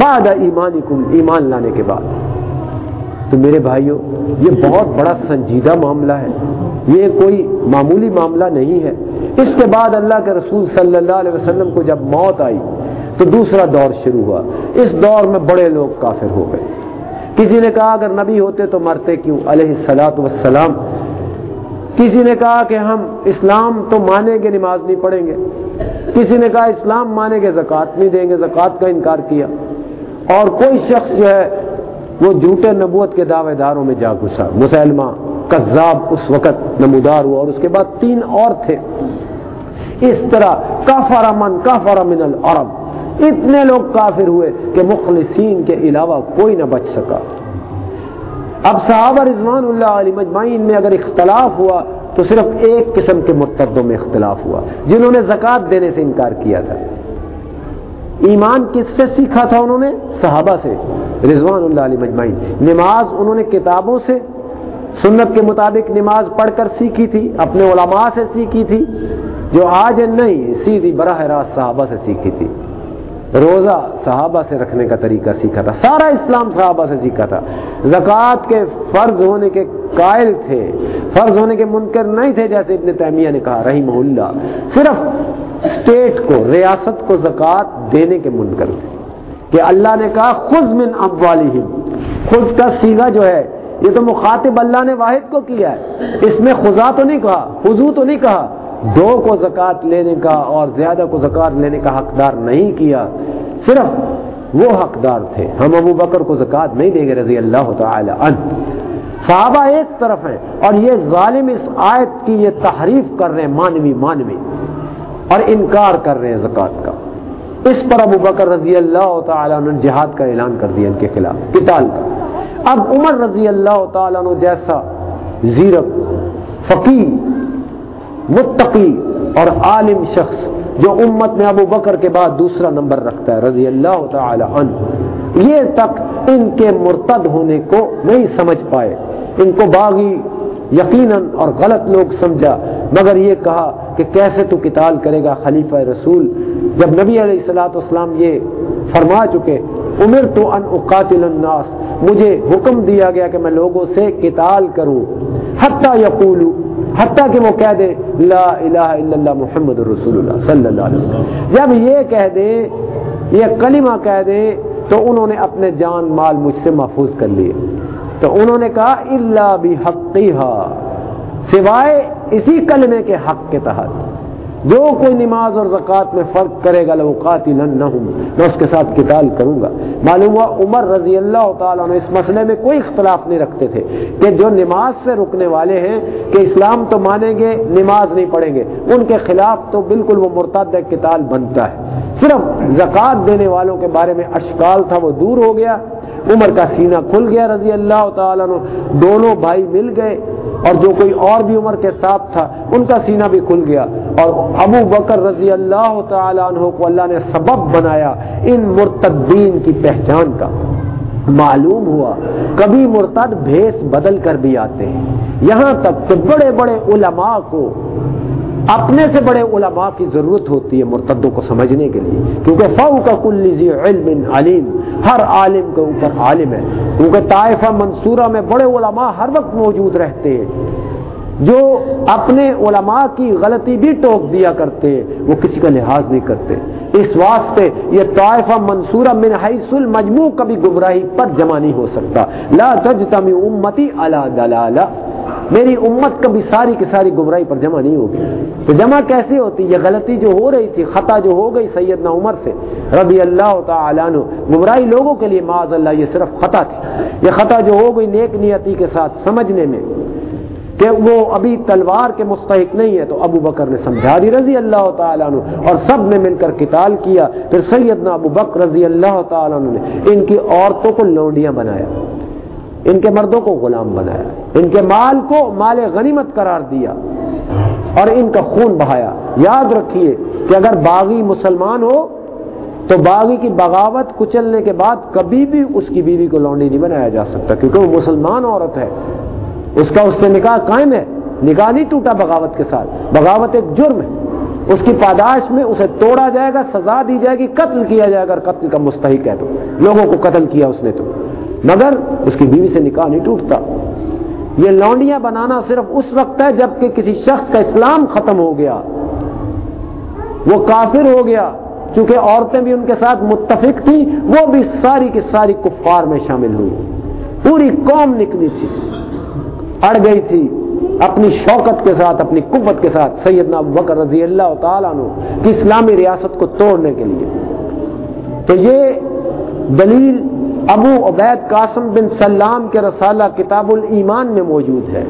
بعد ایمانی کم ایمان لانے کے بعد۔ تو میرے بھائیوں یہ بہت بڑا سنجیدہ معاملہ ہے۔ یہ کوئی معمولی معاملہ نہیں ہے۔ اس کے بعد اللہ کے رسول صلی اللہ علیہ وسلم کو جب موت آئی تو دوسرا دور شروع ہوا۔ اس دور میں بڑے لوگ کافر ہو گئے۔ کسی نے کہا، اگر نبی ہوتے تو مرتے کیوں؟ علیہ السلاۃ وسلام کسی نے کہا کہ ہم اسلام تو مانیں گے، نماز نہیں پڑھیں گے۔ کسی نے کہا اسلام مانیں گے، زکوٰۃ نہیں دیں گے۔ زکوٰۃ کا انکار کیا۔ اور کوئی شخص جو ہے، وہ جھوٹے نبوت کے دعوے داروں میں جا گھسا۔ مسلمہ کذاب اس وقت نمودار ہوا اور اس کے بعد تین اور تھے۔ اس طرح کافر من کافر من العرب، اتنے لوگ کافر ہوئے کہ مخلصین کے علاوہ کوئی نہ بچ سکا۔ اب صحابہ رضوان اللہ علی مجمعین میں اگر اختلاف ہوا تو صرف ایک قسم کے متدوں میں اختلاف ہوا، جنہوں نے زکوٰۃ دینے سے انکار کیا تھا۔ ایمان کس سے سیکھا تھا انہوں نے؟ صحابہ سے، رضوان اللہ علیہ مجمعین۔ نماز انہوں نے کتابوں سے سنت کے مطابق نماز پڑھ کر سیکھی تھی، اپنے علماء سے سیکھی تھی، جو آج نہیں، سیدھی براہ راست صحابہ سے سیکھی تھی۔ روزہ صحابہ سے رکھنے کا طریقہ سیکھا تھا، سارا اسلام صحابہ سے سیکھا تھا۔ زکوٰۃ کے فرض ہونے کے قائل تھے، فرض ہونے کے منکر نہیں تھے، جیسے ابن تیمیہ نے کہا رحیم اللہ۔ صرف اسٹیٹ کو، ریاست کو زکوٰۃ دینے کے منکر تھے۔ کہ اللہ نے کہا خود من اموالہم۔ خود کا سیگا جو ہے یہ تو مخاطب اللہ نے واحد کو کیا ہے۔ اس میں خزا تو نہیں کہا خزو تو نہیں کہا۔ دو کو زکوٰۃ لینے کا اور زیادہ کو زکوٰۃ لینے کا حقدار نہیں کیا۔ صرف وہ حقدار تھے۔ ہم ابو بکر کو زکوٰۃ نہیں دیں گے، رضی اللہ تعالی عنہ۔ صحابہ ایک طرف ہیں اور یہ ظالم اس آیت کی یہ تحریف کر رہے ہیں، مانوی مانوی۔ اور انکار کر رہے ہیں زکوٰۃ کا۔ اس پر ابو بکر رضی اللہ تعالیٰ نے جہاد کا اعلان کر دیا ان کے خلاف کتال کا۔ اب عمر رضی اللہ تعالیٰ عنہ جیسا زیرک فقی متقی اور عالم شخص جو امت میں ابو بکر کے بعد دوسرا نمبر رکھتا ہے، رضی اللہ تعالی عنہ، یہ تک ان کے مرتد ہونے کو نہیں سمجھ پائے۔ ان کو باغی یقیناً اور غلط لوگ سمجھا، مگر یہ کہا کہ کیسے تو قتال کرے گا خلیفہ رسول؟ جب نبی علیہ السلاۃ اسلام یہ فرما چکے عمر تو ان اقاتل الناس مجھے حکم دیا گیا کہ میں لوگوں سے قتال کروں۔ حتیٰ یقولو، حتیٰ کہ وہ کہہ دے، لا الہ الا اللہ محمد الرسول اللہ صلی اللہ علیہ وسلم۔ جب یہ کہہ دیں یہ کلمہ کہہ دیں تو انہوں نے اپنے جان مال مجھ سے محفوظ کر لیے۔ تو انہوں نے کہا اللہ بھی سوائے اسی کلمے کے حق کے تحت۔ جو کوئی نماز اور زکوٰۃ میں فرق کرے گا، لو قاتل نہ ہوں میں اس کے ساتھ قتال کروں گا۔ معلوم ہوا عمر رضی اللہ تعالیٰ نے اس مسئلے میں کوئی اختلاف نہیں رکھتے تھے کہ جو نماز سے رکنے والے ہیں کہ اسلام تو مانیں گے، نماز نہیں پڑھیں گے۔ ان کے خلاف تو بالکل وہ مرتد قتال بنتا ہے۔ صرف زکوٰۃ دینے والوں کے بارے میں اشکال تھا، وہ دور ہو گیا۔ عمر کا سینہ کھل گیا رضی اللہ تعالیٰ نے دونوں بھائی مل گئے اور جو کوئی اور بھی عمر کے ساتھ تھا، ان کا سینہ بھی کھل گیا۔ اور ابو بکر رضی اللہ تعالیٰ عنہ کو اللہ نے سبب بنایا ان مرتدین کی پہچان کا۔ معلوم ہوا، کبھی مرتد بھیس بدل کر بھی آتے ہیں۔ یہاں تک کہ بڑے بڑے علماء کو اپنے سے بڑے علماء کی ضرورت ہوتی ہے مرتدوں کو سمجھنے کے لیے، کیونکہ فو کا کل علم علیم، ہر عالم کے اوپر عالم ہے۔ کیونکہ طائفہ منصورہ میں بڑے علماء ہر وقت موجود رہتے ہیں۔ جو اپنے علماء کی غلطی بھی ٹوک دیا کرتے ہیں، وہ کسی کا لحاظ نہیں کرتے۔ اس واسطے یہ طائفہ منصورہ من حیث المجموع کبھی گمراہی پر جمع نہیں ہو سکتا۔ لا تجتمی امتی علا دلالہ۔ میری امت کبھی ساری کی ساری گمراہی پر جمع نہیں ہوگی۔ تو جمع کیسے ہوتی؟ یہ غلطی جو ہو رہی تھی، خطا جو ہو گئی سیدنا عمر سے، رضی اللہ تعالیٰ عنہ، گمراہی لوگوں کے لیے معاذ اللہ، یہ صرف خطا تھی۔ یہ خطا جو ہو گئی نیک نیتی کے ساتھ سمجھنے میں کہ وہ ابھی تلوار کے مستحق نہیں ہے، تو ابو بکر نے سمجھا دی، رضی اللہ تعالیٰ عنہ، اور سب نے مل کر قتال کیا۔ پھر سیدنا ابو بکر رضی اللہ تعالیٰ عنہ نے ان کی عورتوں کو لونڈیاں بنایا۔ ان کے مردوں کو غلام بنایا، ان کے مال کو مال غنیمت قرار دیا اور ان کا خون بہایا۔ یاد رکھیے کہ اگر باغی مسلمان ہو تو باغی کی بغاوت کچلنے کے بعد کبھی بھی اس کی بیوی کو لونڈی نہیں بنایا جا سکتا، کیونکہ وہ مسلمان عورت ہے۔ اس کا اس سے نکاح قائم ہے، نکاح نہیں ٹوٹا بغاوت کے ساتھ۔ بغاوت ایک جرم ہے۔ اس کی پاداش میں اسے توڑا جائے گا، سزا دی جائے گی، قتل کیا جائے گا قتل کا مستحق ہے تو۔ لوگوں کو قتل کیا اس نے تو۔ مگر اس کی بیوی سے نکاح نہیں ٹوٹتا۔ یہ لونڈیاں بنانا صرف اس وقت ہے جبکہ کسی شخص کا اسلام ختم ہو گیا۔ وہ کافر ہو گیا۔ چونکہ عورتیں بھی ان کے ساتھ متفق تھیں، وہ بھی ساری کی ساری کفار میں شامل ہوئی۔ پوری قوم نکلی تھی۔ اڑ گئی تھی۔ اپنی شوکت کے ساتھ، اپنی قوت کے ساتھ۔ سیدنا بکر رضی اللہ تعالیٰ عنہ کی اسلامی ریاست کو توڑنے کے لیے۔ تو یہ دلیل ابو عبید قاسم بن سلام کے رسالہ کتاب الایمان میں موجود ہے،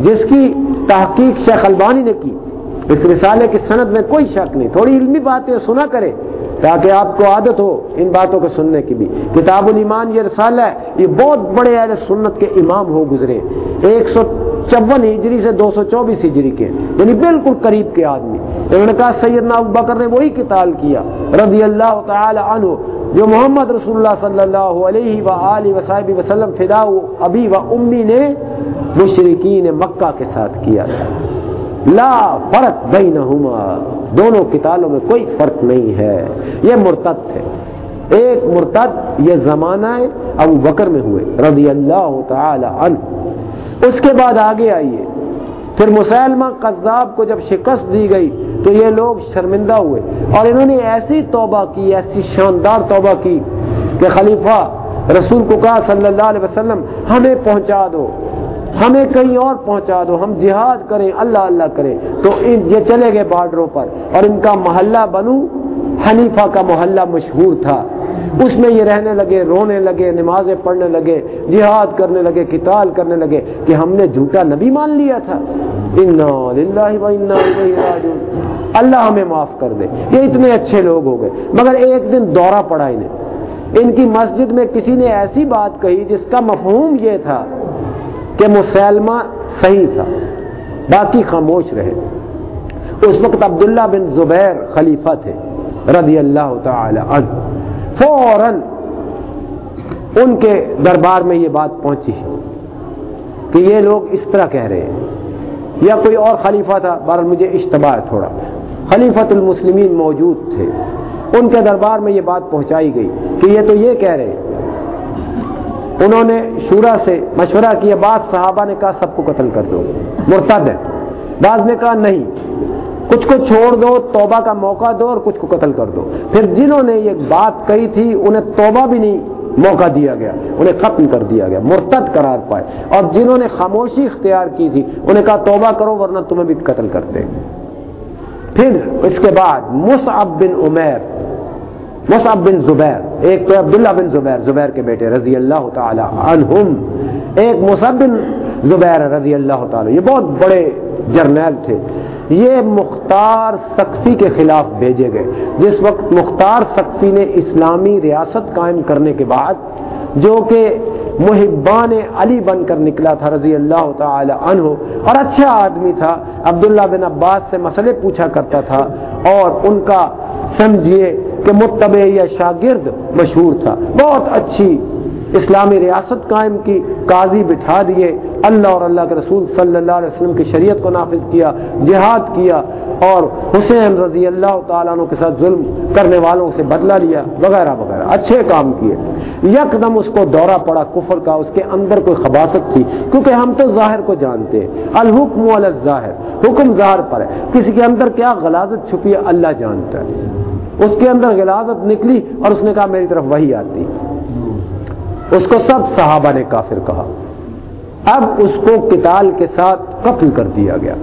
جس کی تحقیق شیخ البانی نے کی۔ اس رسالے کی صنعت میں کوئی شک نہیں، تھوڑی علمی باتیں سنا کرے تاکہ آپ کو عادت ہو ان باتوں کو سننے کی بھی۔ کتاب الایمان یہ رسالہ ہے، یہ بہت بڑے اہل سنت کے امام ہو گزرے۔ ایک سو چون ہجری سے دو سو چوبیس ہجری کے یعنی بالکل قریب کے آدمی۔ انہوں نے کہا سیدنا ابو بکر نے وہی کتاب کیا، رضی اللہ تعالی عنہ، جو محمد رسول اللہ صلی اللہ علیہ و وصحبہ وسلم، فدا ابی و امی نے مشرقین مکہ کے ساتھ کیا۔ تھا لا فرق بینہما، دونوں کتابوں میں کوئی فرق نہیں ہے۔ یہ مرتد تھے ایک مرتد یہ زمانہ ابو بکر میں ہوئے، رضی اللہ تعالی عنہ۔ اس کے بعد آگے آئیے۔ پھر مسلمہ قذاب کو جب شکست دی گئی تو یہ لوگ شرمندہ ہوئے اور انہوں نے ایسی توبہ کی، ایسی شاندار توبہ کی کہ خلیفہ رسول کو کہا صلی اللہ علیہ وسلم، ہمیں پہنچا دو، ہمیں کہیں اور پہنچا دو، ہم جہاد کریں، اللہ اللہ کریں۔ تو یہ چلے گئے بارڈروں پر اور ان کا محلہ بنو حنیفہ کا محلہ مشہور تھا۔ اس میں یہ رہنے لگے، رونے لگے، نمازیں پڑھنے لگے، جہاد کرنے لگے کتال کرنے لگے کہ ہم نے جھوٹا نبی مان لیا تھا۔ اللہ ہمیں معاف کر دے۔ یہ اتنے اچھے لوگ ہو گئے۔ مگر ایک دن دورہ پڑا انہیں۔ ان کی مسجد میں کسی نے ایسی بات کہی جس کا مفہوم یہ تھا کہ مسلمہ صحیح تھا، باقی خاموش رہے۔ اس وقت عبداللہ بن زبیر خلیفہ تھے، رضی اللہ تعالی عنہ۔ فوراً ان کے دربار میں یہ بات پہنچی کہ یہ لوگ اس طرح کہہ رہے ہیں۔ یا کوئی اور خلیفہ تھا بہر مجھے اشتباہ ہے تھوڑا۔ خلیفت المسلمین موجود تھے۔ ان کے دربار میں یہ بات پہنچائی گئی کہ یہ تو یہ کہہ رہے ہیں۔ انہوں نے شورا سے مشورہ کیا، بعض صحابہ نے کہا سب کو قتل کر دو، مرتد ہے بعض نے کہا نہیں۔ کچھ کو چھوڑ دو، توبہ کا موقع دو اور کچھ کو قتل کر دو۔ پھر جنہوں نے یہ بات کہی تھی، انہیں توبہ بھی نہیں موقع دیا گیا، انہیں ختم کر دیا گیا، مرتد قرار پائے۔ اور جنہوں نے خاموشی اختیار کی تھی، انہیں کہا توبہ کرو ورنہ تمہیں بھی قتل کرتے۔ پھر اس کے بعد مصعب بن عمیر، مصعب بن زبیر، ایک تو عبداللہ بن زبیر زبیر کے بیٹے رضی اللہ تعالی عنہم، ایک مصعب بن زبیر رضی اللہ تعالی، یہ بہت بڑے جرنیل تھے۔ یہ مختار سختی کے خلاف بھیجے گئے۔ جس وقت مختار سختی نے اسلامی ریاست قائم کرنے کے بعد جو کہ محبان علی بن کر نکلا تھا رضی اللہ تعالی عنہ، اور اچھا آدمی تھا، عبداللہ بن عباس سے مسئلے پوچھا کرتا تھا اور ان کا سمجھیے کہ متبع یا شاگرد مشہور تھا۔ بہت اچھی اسلامی ریاست قائم کی قاضی بٹھا دیے، اللہ اور اللہ کے رسول صلی اللہ علیہ وسلم کی شریعت کو نافذ کیا، جہاد کیا اور حسین رضی اللہ تعالیٰ عنہ کے ساتھ ظلم کرنے والوں سے بدلہ لیا، وغیرہ وغیرہ۔ اچھے کام کیے۔ یک دم اس کو دورہ پڑا کفر کا، اس کے اندر کوئی خباست تھی، کیونکہ ہم تو ظاہر کو جانتے ہیں۔ الحکم ظاہر حکم ظاہر پر ہے۔ کسی کے اندر کیا غلازت چھپی ہے، اللہ جانتا ہے۔ اس کے اندر غلازت نکلی اور اس نے کہا میری طرف وہی آتی۔ اس کو سب صحابہ نے کافر کہا۔ اب اس کو کتال کے ساتھ قتل کر دیا گیا۔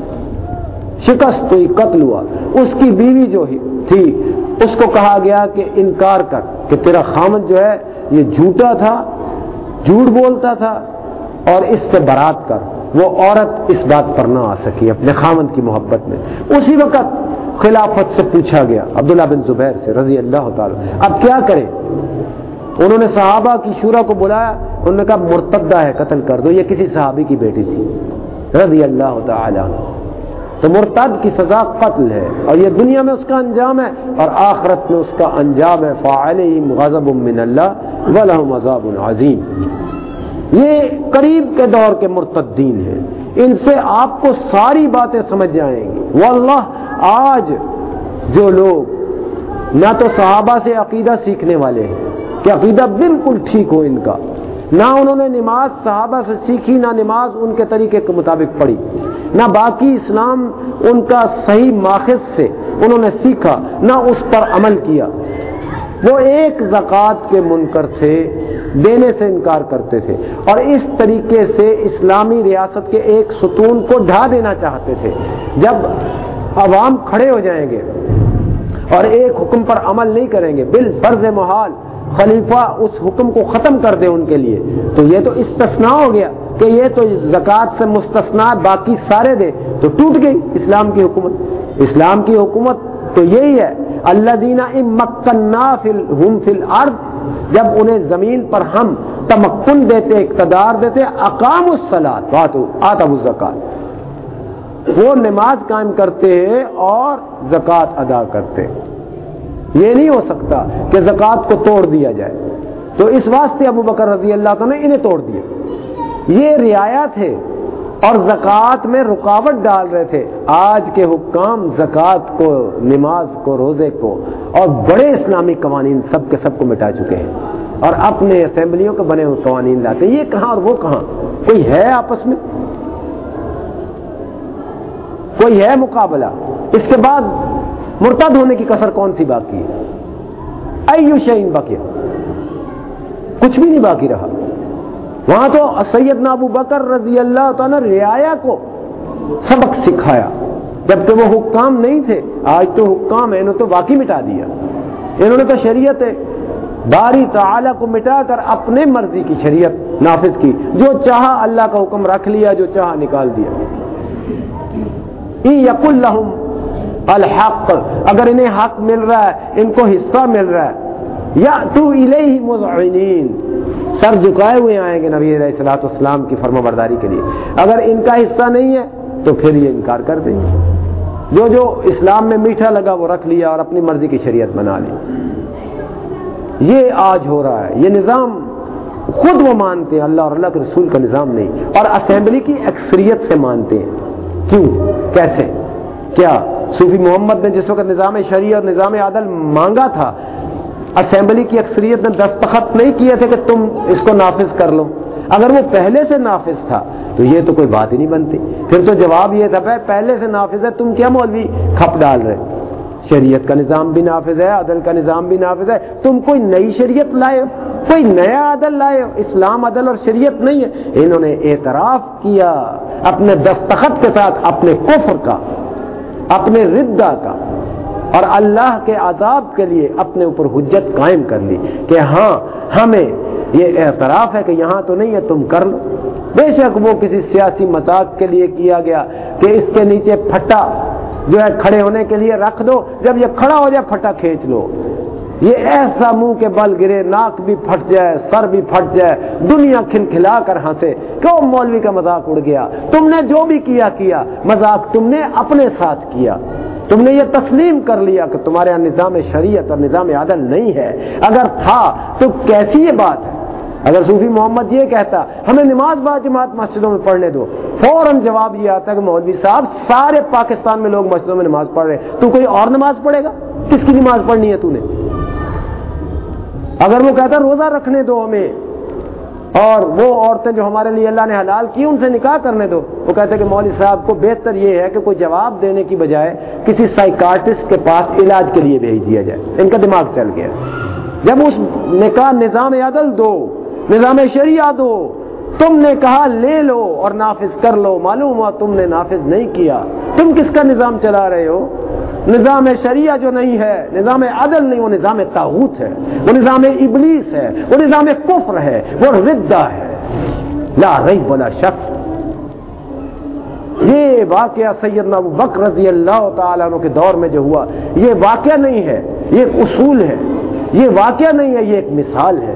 شکست ہوئی، قتل ہوا۔ اس کی بیوی جو تھی، اس کو کہا گیا کہ انکار کر کہ تیرا خامد جو ہے، یہ جھوٹا تھا، جھوٹ بولتا تھا اور اس سے برات کر۔ وہ عورت اس بات پر نہ آ سکی اپنے خامد کی محبت میں۔ اسی وقت خلافت سے پوچھا گیا عبداللہ بن زبیر سے رضی اللہ تعالی۔ اب کیا کرے انہوں نے صحابہ کی شورا کو بلایا، انہوں نے کہا مرتدہ ہے، قتل کر دو، یہ کسی صحابی کی بیٹی تھی۔ رضی اللہ تعالی تو مرتد کی سزا قتل ہے، اور یہ دنیا میں اس کا انجام ہے، اور آخرت میں اس کا انجام ہے۔ فعلیم غضب من اللہ ولہم عذاب عظیم یہ قریب کے دور کے مرتدین ہیں۔ ان سے آپ کو ساری باتیں سمجھ جائیں گی۔ واللہ، آج جو لوگ نہ تو صحابہ سے عقیدہ سیکھنے والے ہیں کہ عقیدہ بالکل ٹھیک ہو ان کا۔ نہ انہوں نے نماز صحابہ سے سیکھی، نہ نماز ان کے طریقے کے مطابق پڑھی، نہ باقی اسلام ان کا صحیح ماخذ سے انہوں نے سیکھا، نہ اس پر عمل کیا۔ وہ ایک زکوٰۃ کے منکر تھے، دینے سے انکار کرتے تھے، اور اس طریقے سے اسلامی ریاست کے ایک ستون کو ڈھا دینا چاہتے تھے۔ جب عوام کھڑے ہو جائیں گے اور ایک حکم پر عمل نہیں کریں گے بال فرض محال خلیفہ اس حکم کو ختم کر دے ان کے لیے۔ تو یہ تو استثناء ہو گیا کہ یہ تو زکوٰۃ سے مستثنا باقی سارے دے، تو ٹوٹ گئی اسلام کی حکومت۔ اسلام کی حکومت تو یہی ہے اللہ دینا مکنا فل فل ارد جب انہیں زمین پر ہم تمکن دیتے، اقتدار دیتے اقام السلاد آتا زکات وہ نماز قائم کرتے اور زکوٰۃ ادا کرتے۔ یہ نہیں ہو سکتا کہ زکوٰۃ کو توڑ دیا جائے۔ تو اس واسطے ابو بکر رضی اللہ تعالیٰ نے انہیں توڑ دیا۔ یہ رعایا تھے اور زکوٰۃ میں رکاوٹ ڈال رہے تھے۔ آج کے حکام زکوٰۃ کو، نماز کو، روزے کو اور بڑے اسلامی قوانین سب کے سب کو مٹا چکے ہیں۔ اور اپنے اسمبلیوں کے بنے ہوئے قوانین لاتے ہیں۔ یہ کہاں اور وہ کہاں؟ کوئی ہے آپس میں؟ کوئی ہے مقابلہ؟ اس کے بعد مرتد ہونے کی کسر کون سی باقی ہے؟ ایو شعین باقی کچھ بھی نہیں باقی رہا۔ وہاں تو سید ابو بکر رضی اللہ تعالیٰ رعایا کو سبق سکھایا۔ جبکہ وہ حکام نہیں تھے، آج تو حکام ہے، انہوں تو واقعی مٹا دیا۔ انہوں نے تو شریعت باری تعالی کو مٹا کر اپنے مرضی کی شریعت نافذ کی۔ جو چاہا اللہ کا حکم رکھ لیا، جو چاہا نکال دیا۔ یق الحم الحق، اگر انہیں حق مل رہا ہے، ان کو حصہ مل رہا ہے۔ یا تو مذعنین۔ سر جھکائے ہوئے آئیں گے نبی علیہ السلاۃ اسلام کی فرما برداری کے لیے۔ اگر ان کا حصہ نہیں ہے، تو پھر یہ انکار کر دیں گے۔ جو جو اسلام میں میٹھا لگا، وہ رکھ لیا اور اپنی مرضی کی شریعت بنا لی۔ یہ آج ہو رہا ہے۔ یہ نظام خود وہ مانتے ہیں، اللہ اور اللہ کے رسول کا نظام نہیں۔ اور اسمبلی کی اکثریت سے مانتے ہیں۔ کیوں؟ کیسے؟ کیا؟ صوفی محمد نے جس وقت نظام شریع اور نظام عادل مانگا تھا اسمبلی کی اکثریت نے دستخط نہیں کیے تھے کہ تم اس کو نافذ کر لو۔ اگر وہ پہلے سے نافذ تھا، تو یہ تو کوئی بات ہی نہیں بنتی۔ پھر تو جواب یہ تھا پہلے سے نافذ ہے، تم کیا مولوی کھپ ڈال رہے شریعت کا نظام بھی نافذ ہے، عدل کا نظام بھی نافذ ہے۔ تم کوئی نئی شریعت لائے کوئی نیا عدل لائے اسلام عدل اور شریعت نہیں ہے۔ انہوں نے اعتراف کیا اپنے دستخط کے ساتھ، اپنے کفر کا۔ اپنے ردا کا اور اللہ کے عذاب کے لیے اپنے اوپر حجت قائم کر لی کہ ہاں ہمیں یہ اعتراف ہے کہ یہاں تو نہیں ہے، تم کر لو۔ بے شک وہ کسی سیاسی مذاق کے لیے کیا گیا کہ اس کے نیچے پھٹا جو ہے کھڑے ہونے کے لیے رکھ دو۔ جب یہ کھڑا ہو جائے پھٹا کھینچ لو۔ یہ ایسا منہ کے بل گرے، ناک بھی پھٹ جائے، سر بھی پھٹ جائے، دنیا کھن کھلا کر ہنسے، کیوں مولوی کا مذاق اڑ گیا؟ تم نے جو بھی کیا کیا۔ مذاق تم نے اپنے ساتھ کیا۔ تم نے یہ تسلیم کر لیا کہ تمہارے یہاں نظام شریعت اور نظام عادل نہیں ہے۔ اگر تھا تو کیسی یہ بات ہے؟ اگر صوفی محمد یہ کہتا، ہمیں نماز با جماعت مسجدوں میں پڑھنے دو۔ فوراً جواب یہ آتا ہے کہ مولوی صاحب، سارے پاکستان میں لوگ مسجدوں میں نماز پڑھ رہے تو کوئی اور نماز پڑھے گا؟ کس کی نماز پڑھنی ہے تو نے؟ اگر وہ کہتا روزہ رکھنے دو ہمیں، اور وہ عورتیں جو ہمارے لیے اللہ نے حلال کی، ان سے نکاح کرنے دو۔ وہ کہتے کہ مولوی صاحب، کو بہتر یہ ہے کہ کوئی جواب دینے کی بجائے کسی سائیکارٹسٹ کے پاس علاج کے لیے بھیج دیا جائے۔ ان کا دماغ چل گیا۔ جب اس نکاح نظام عدل دو، نظام شریعہ دو، تم نے کہا لے لو اور نافذ کر لو، معلوم ہوا تم نے نافذ نہیں کیا۔ تم کس کا نظام چلا رہے ہو؟ نظام شریعہ جو نہیں ہے، نظام عدل نہیں، وہ نظام تاغوت ہے، وہ نظام ابلیس ہے، وہ نظام کفر ہے، وہ ردہ ہے۔ لا رہی بولا شخص یہ واقعہ سیدنا ابو بکر رضی اللہ تعالیٰ عنہ کے دور میں جو ہوا، یہ واقعہ نہیں ہے، یہ ایک اصول ہے۔ یہ واقعہ نہیں ہے، یہ ایک مثال ہے۔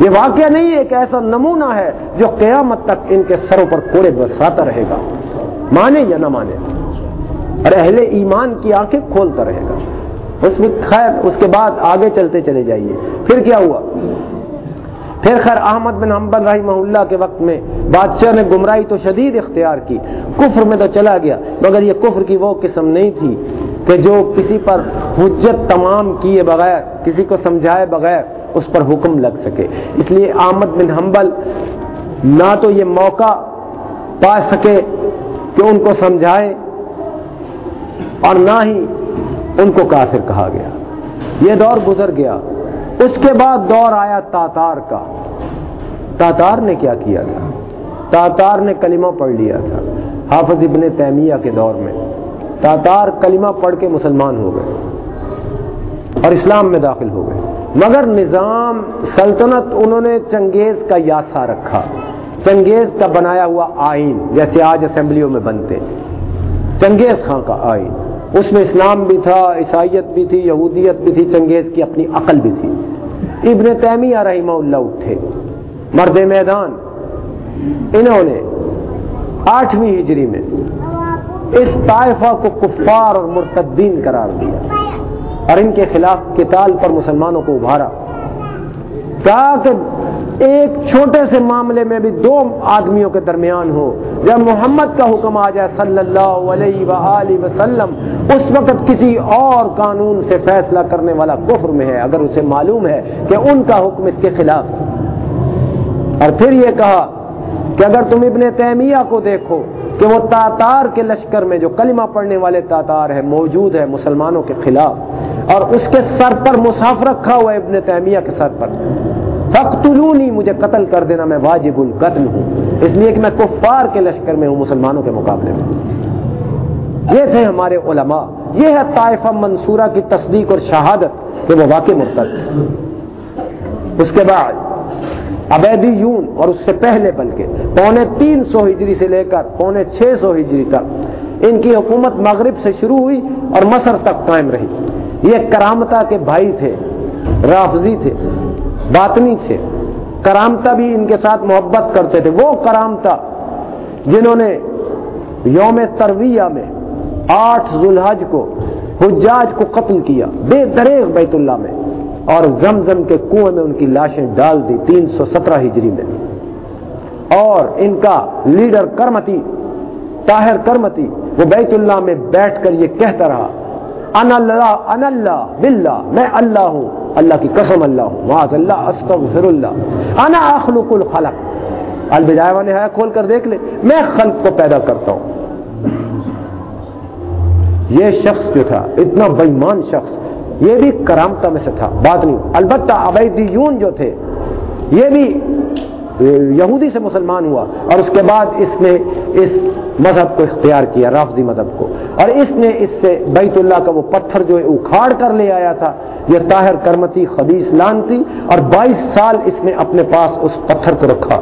یہ واقعہ نہیں ایک ایسا نمونہ ہے جو قیامت تک ان کے سروں پر کوڑے برساتا رہے گا۔ مانے یا نہ مانے؟ اور اہل ایمان کی آنکھیں کھولتا رہے گا۔ اس میں خیر، اس کے بعد آگے چلتے چلے جائیے۔ پھر کیا ہوا؟ پھر خیر احمد بن حنبل رحمہ اللہ کے وقت میں بادشاہ نے گمراہی تو شدید اختیار کی۔ کفر میں تو چلا گیا، مگر یہ کفر کی وہ قسم نہیں تھی کہ جو کسی پر حجت تمام کیے بغیر، کسی کو سمجھائے بغیر اس پر حکم لگ سکے۔ اس لیے احمد بن حنبل نہ تو یہ موقع پا سکے کہ ان کو سمجھائے اور نہ ہی ان کو کافر کہا گیا۔ یہ دور گزر گیا۔ اس کے بعد دور آیا تاتار کا۔ تاتار نے کیا کیا تھا؟ تاتار نے کلمہ پڑھ لیا تھا۔ حافظ ابن تیمیہ کے دور میں۔ تاتار کلمہ پڑھ کے مسلمان ہو گئے۔ اور اسلام میں داخل ہو گئے۔ مگر نظام، سلطنت انہوں نے چنگیز کا یاسا رکھا۔ چنگیز کا بنایا ہوا آئین، جیسے آج اسمبلیوں میں بنتے۔ چنگیز خان کا آئین۔ اس میں اسلام بھی تھا، عیسائیت بھی تھی، یہودیت بھی تھی، چنگیز کی اپنی عقل بھی تھی۔ ابن تیمیہ رحمہ اللہ اٹھے، مرد میدان۔ انہوں نے آٹھویں ہجری میں اس طائفہ کو کفار اور مرتدین قرار دیا اور ان کے خلاف قتال پر مسلمانوں کو ابھارا۔ کہا کہ ایک چھوٹے سے معاملے میں بھی دو آدمیوں کے درمیان ہو۔ جب محمد کا حکم آ جائے صلی اللہ علیہ وآلہ وسلم، اس وقت کسی اور قانون سے فیصلہ کرنے والا کفر میں ہے، اگر اسے معلوم ہے کہ ان کا حکم اس کے خلاف اور پھر یہ کہا کہ اگر تم ابن تیمیہ کو دیکھو کہ وہ تاتار کے لشکر میں جو کلمہ پڑھنے والے تاتار ہے موجود ہے مسلمانوں کے خلاف، اور اس کے سر پر مساف رکھا ہوا ہے ابن تیمیہ کے سر پر۔ فقتلونی مجھے قتل کر دینا، میں واجب القتل ہوں۔ اس لیے کہ میں کفار کے لشکر میں ہوں، مسلمانوں کے مقابلے میں۔ یہ تھے ہمارے علماء۔ یہ ہے طائفہ منصورہ کی تصدیق اور شہادت کہ وہ واقع مرتد۔ اس کے بعد ابیدی یون اور اس سے پہلے بلکہ، پونے تین سو ہجری سے لے کر پونے چھ سو ہجری تک، ان کی حکومت مغرب سے شروع ہوئی اور مصر تک قائم رہی۔ یہ کرامتا کے بھائی تھے، رافضی تھے۔ باطنی تھے کرامتا بھی ان کے ساتھ محبت کرتے تھے۔ وہ کرامتا جنہوں نے یوم ترویہ میں آٹھ ذوالحج کو، حجاج کو قتل کیا۔ بے دریغ بیت اللہ میں۔ اور زمزم کے کنویں میں ان کی لاشیں ڈال دی تین سو سترہ ہجری میں۔ اور ان کا لیڈر کرمتی، طاہر کرمتی، وہ بیت اللہ میں بیٹھ کر یہ کہتا رہا ان اللہ ان اللہ، باللہ، میں اللہ ہوں۔ اللہ کی قسم اللہ ہوں۔ معاذ اللہ، استغفر اللہ۔ انا اخلق الخلق۔ البدایہ والے ہے کھول کر دیکھ لے۔ میں خلق کو پیدا کرتا ہوں۔ یہ شخص جو تھا، اتنا بےمان شخص، یہ بھی کرامتا میں سے تھا۔ بات نہیں۔ البتہ عبیدیون جو تھے، یہ بھی یہودی سے مسلمان ہوا اور اس کے بعد اس نے اس مذہب کو اختیار کیا، رافضی مذہب کو۔ اور اس نے اس سے بیت اللہ کا وہ پتھر جو اکھاڑ کر لے آیا تھا، یہ طاہر کرمتی خبیص لانتی اور بائیس سال اس نے اپنے پاس اس پتھر کو رکھا،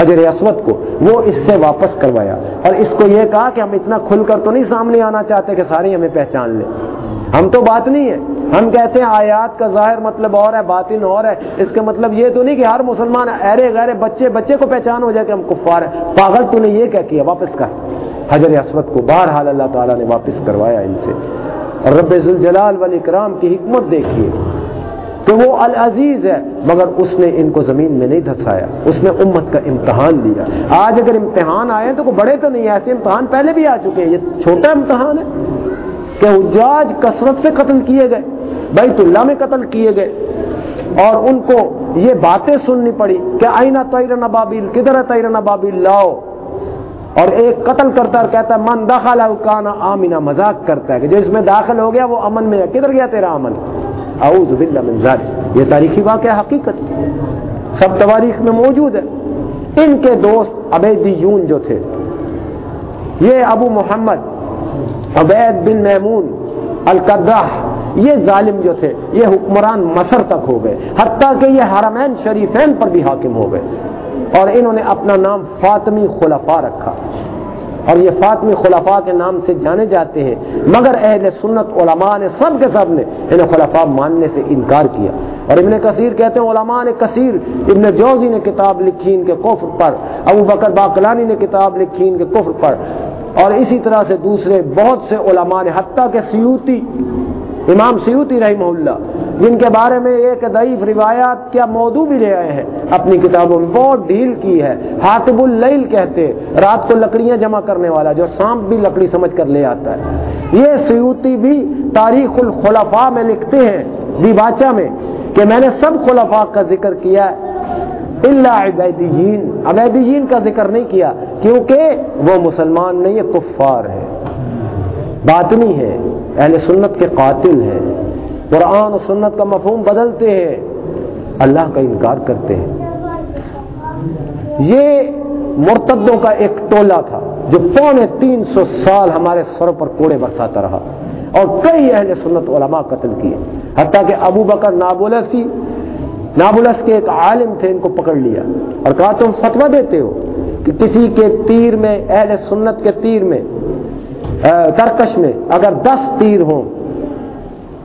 حجر اسود کو، وہ اس سے واپس کروایا۔ اور اس کو یہ کہا کہ ہم اتنا کھل کر تو نہیں سامنے آنا چاہتے کہ سارے ہمیں پہچان لیں۔ ہم تو بات نہیں ہے۔ ہم کہتے ہیں آیات کا ظاہر مطلب اور ہے، باطن اور ہے۔ اس کا مطلب یہ تو نہیں کہ ہر مسلمان ارے غیر بچے بچے کو پہچان ہو جائے کہ ہم کفار ہیں۔ پاگل تو نے یہ کیا کیا، واپس کر۔ حجر اسود کو بہرحال اللہ تعالیٰ نے واپس کروایا ان سے۔ اور رب ذوالجلال والاکرام کی حکمت دیکھیے کہ وہ العزیز ہے، مگر اس نے ان کو زمین میں نہیں دھسایا۔ اس نے امت کا امتحان لیا۔ آج اگر امتحان آئے تو کوئی بڑے تو نہیں ایسے امتحان پہلے بھی آ چکے ہیں۔ یہ چھوٹا امتحان ہے۔ کہ حجاج کثرت سے قتل کیے گئے، بیت اللہ میں قتل کیے گئے۔ اور ان کو یہ باتیں سننی پڑی کہ آئینہ تیر نبابیل کدھر ہے تیر نبابیل لاؤ۔ اور ایک قتل کرتا ہے کہتا ہے، من داخلہ کانا آمینہ مذاق کرتا ہے کہ جو اس میں داخل ہو گیا وہ امن میں ہے۔ کدھر گیا تیرا امن؟ اعوذ باللہ من ذالک۔ یہ تاریخی واقعہ حقیقت سب تواریخ میں موجود ہے۔ ان کے دوست عبیدیون جو تھے، یہ ابو محمد عبید بن میمون القدہ یہ ظالم جو تھے، یہ حکمران مصر تک ہو گئے، حتیٰ کہ یہ حرمین شریفین پر بھی حاکم ہو گئے۔ اور انہوں نے اپنا نام فاطمی خلفاء رکھا۔ اور یہ فاطمی خلفاء کے نام سے جانے جاتے ہیں، مگر اہل سنت علماء نے سب کے سب نے انہیں خلفاء ماننے سے انکار کیا۔ اور ابن کثیر کہتے ہیں، علماء نے کثیر، ابن جوزی نے کتاب لکھی ان کے کفر پر، ابو بکر باقلانی نے کتاب لکھی ان کے کفر پر۔ اور اسی طرح سے دوسرے بہت سے علماء نے، حتیٰ کہ سیوتی امام سیوتی رحمہ اللہ، جن کے بارے میں ایک ضعیف روایات کیا موضوع بھی لے آئے ہیں، اپنی کتابوں میں بہت ڈھیل کی ہے۔ حاطب اللیل کہتے رات کو لکڑیاں جمع کرنے والا جو سانپ بھی لکڑی سمجھ کر لے آتا ہے۔ یہ سیوتی بھی تاریخ الخلفاء میں لکھتے ہیں دیباچا میں، کہ میں نے سب خلفاء کا ذکر کیا ہے۔ اللہ عبیدیین عبیدیین کا ذکر نہیں کیا، کیونکہ وہ مسلمان نہیں ہے، کفار ہے باطنی ہے اہل سنت کے قاتل ہیں۔ قرآن و سنت کا مفہوم بدلتے ہیں۔ اللہ کا انکار کرتے ہیں۔ یہ مرتدوں کا ایک ٹولہ تھا، جو پونے تین سو سال ہمارے سروں پر کوڑے برساتا رہا اور کئی اہل سنت علماء قتل کیے۔ حتیٰ کہ ابو بکر نابلسی نابلس کے ایک عالم تھے، ان کو پکڑ لیا۔ اور کہا، تم فتوا دیتے ہو کہ کسی کے تیر میں، اہل سنت کے تیر میں ترکش میں اگر دس تیر ہوں،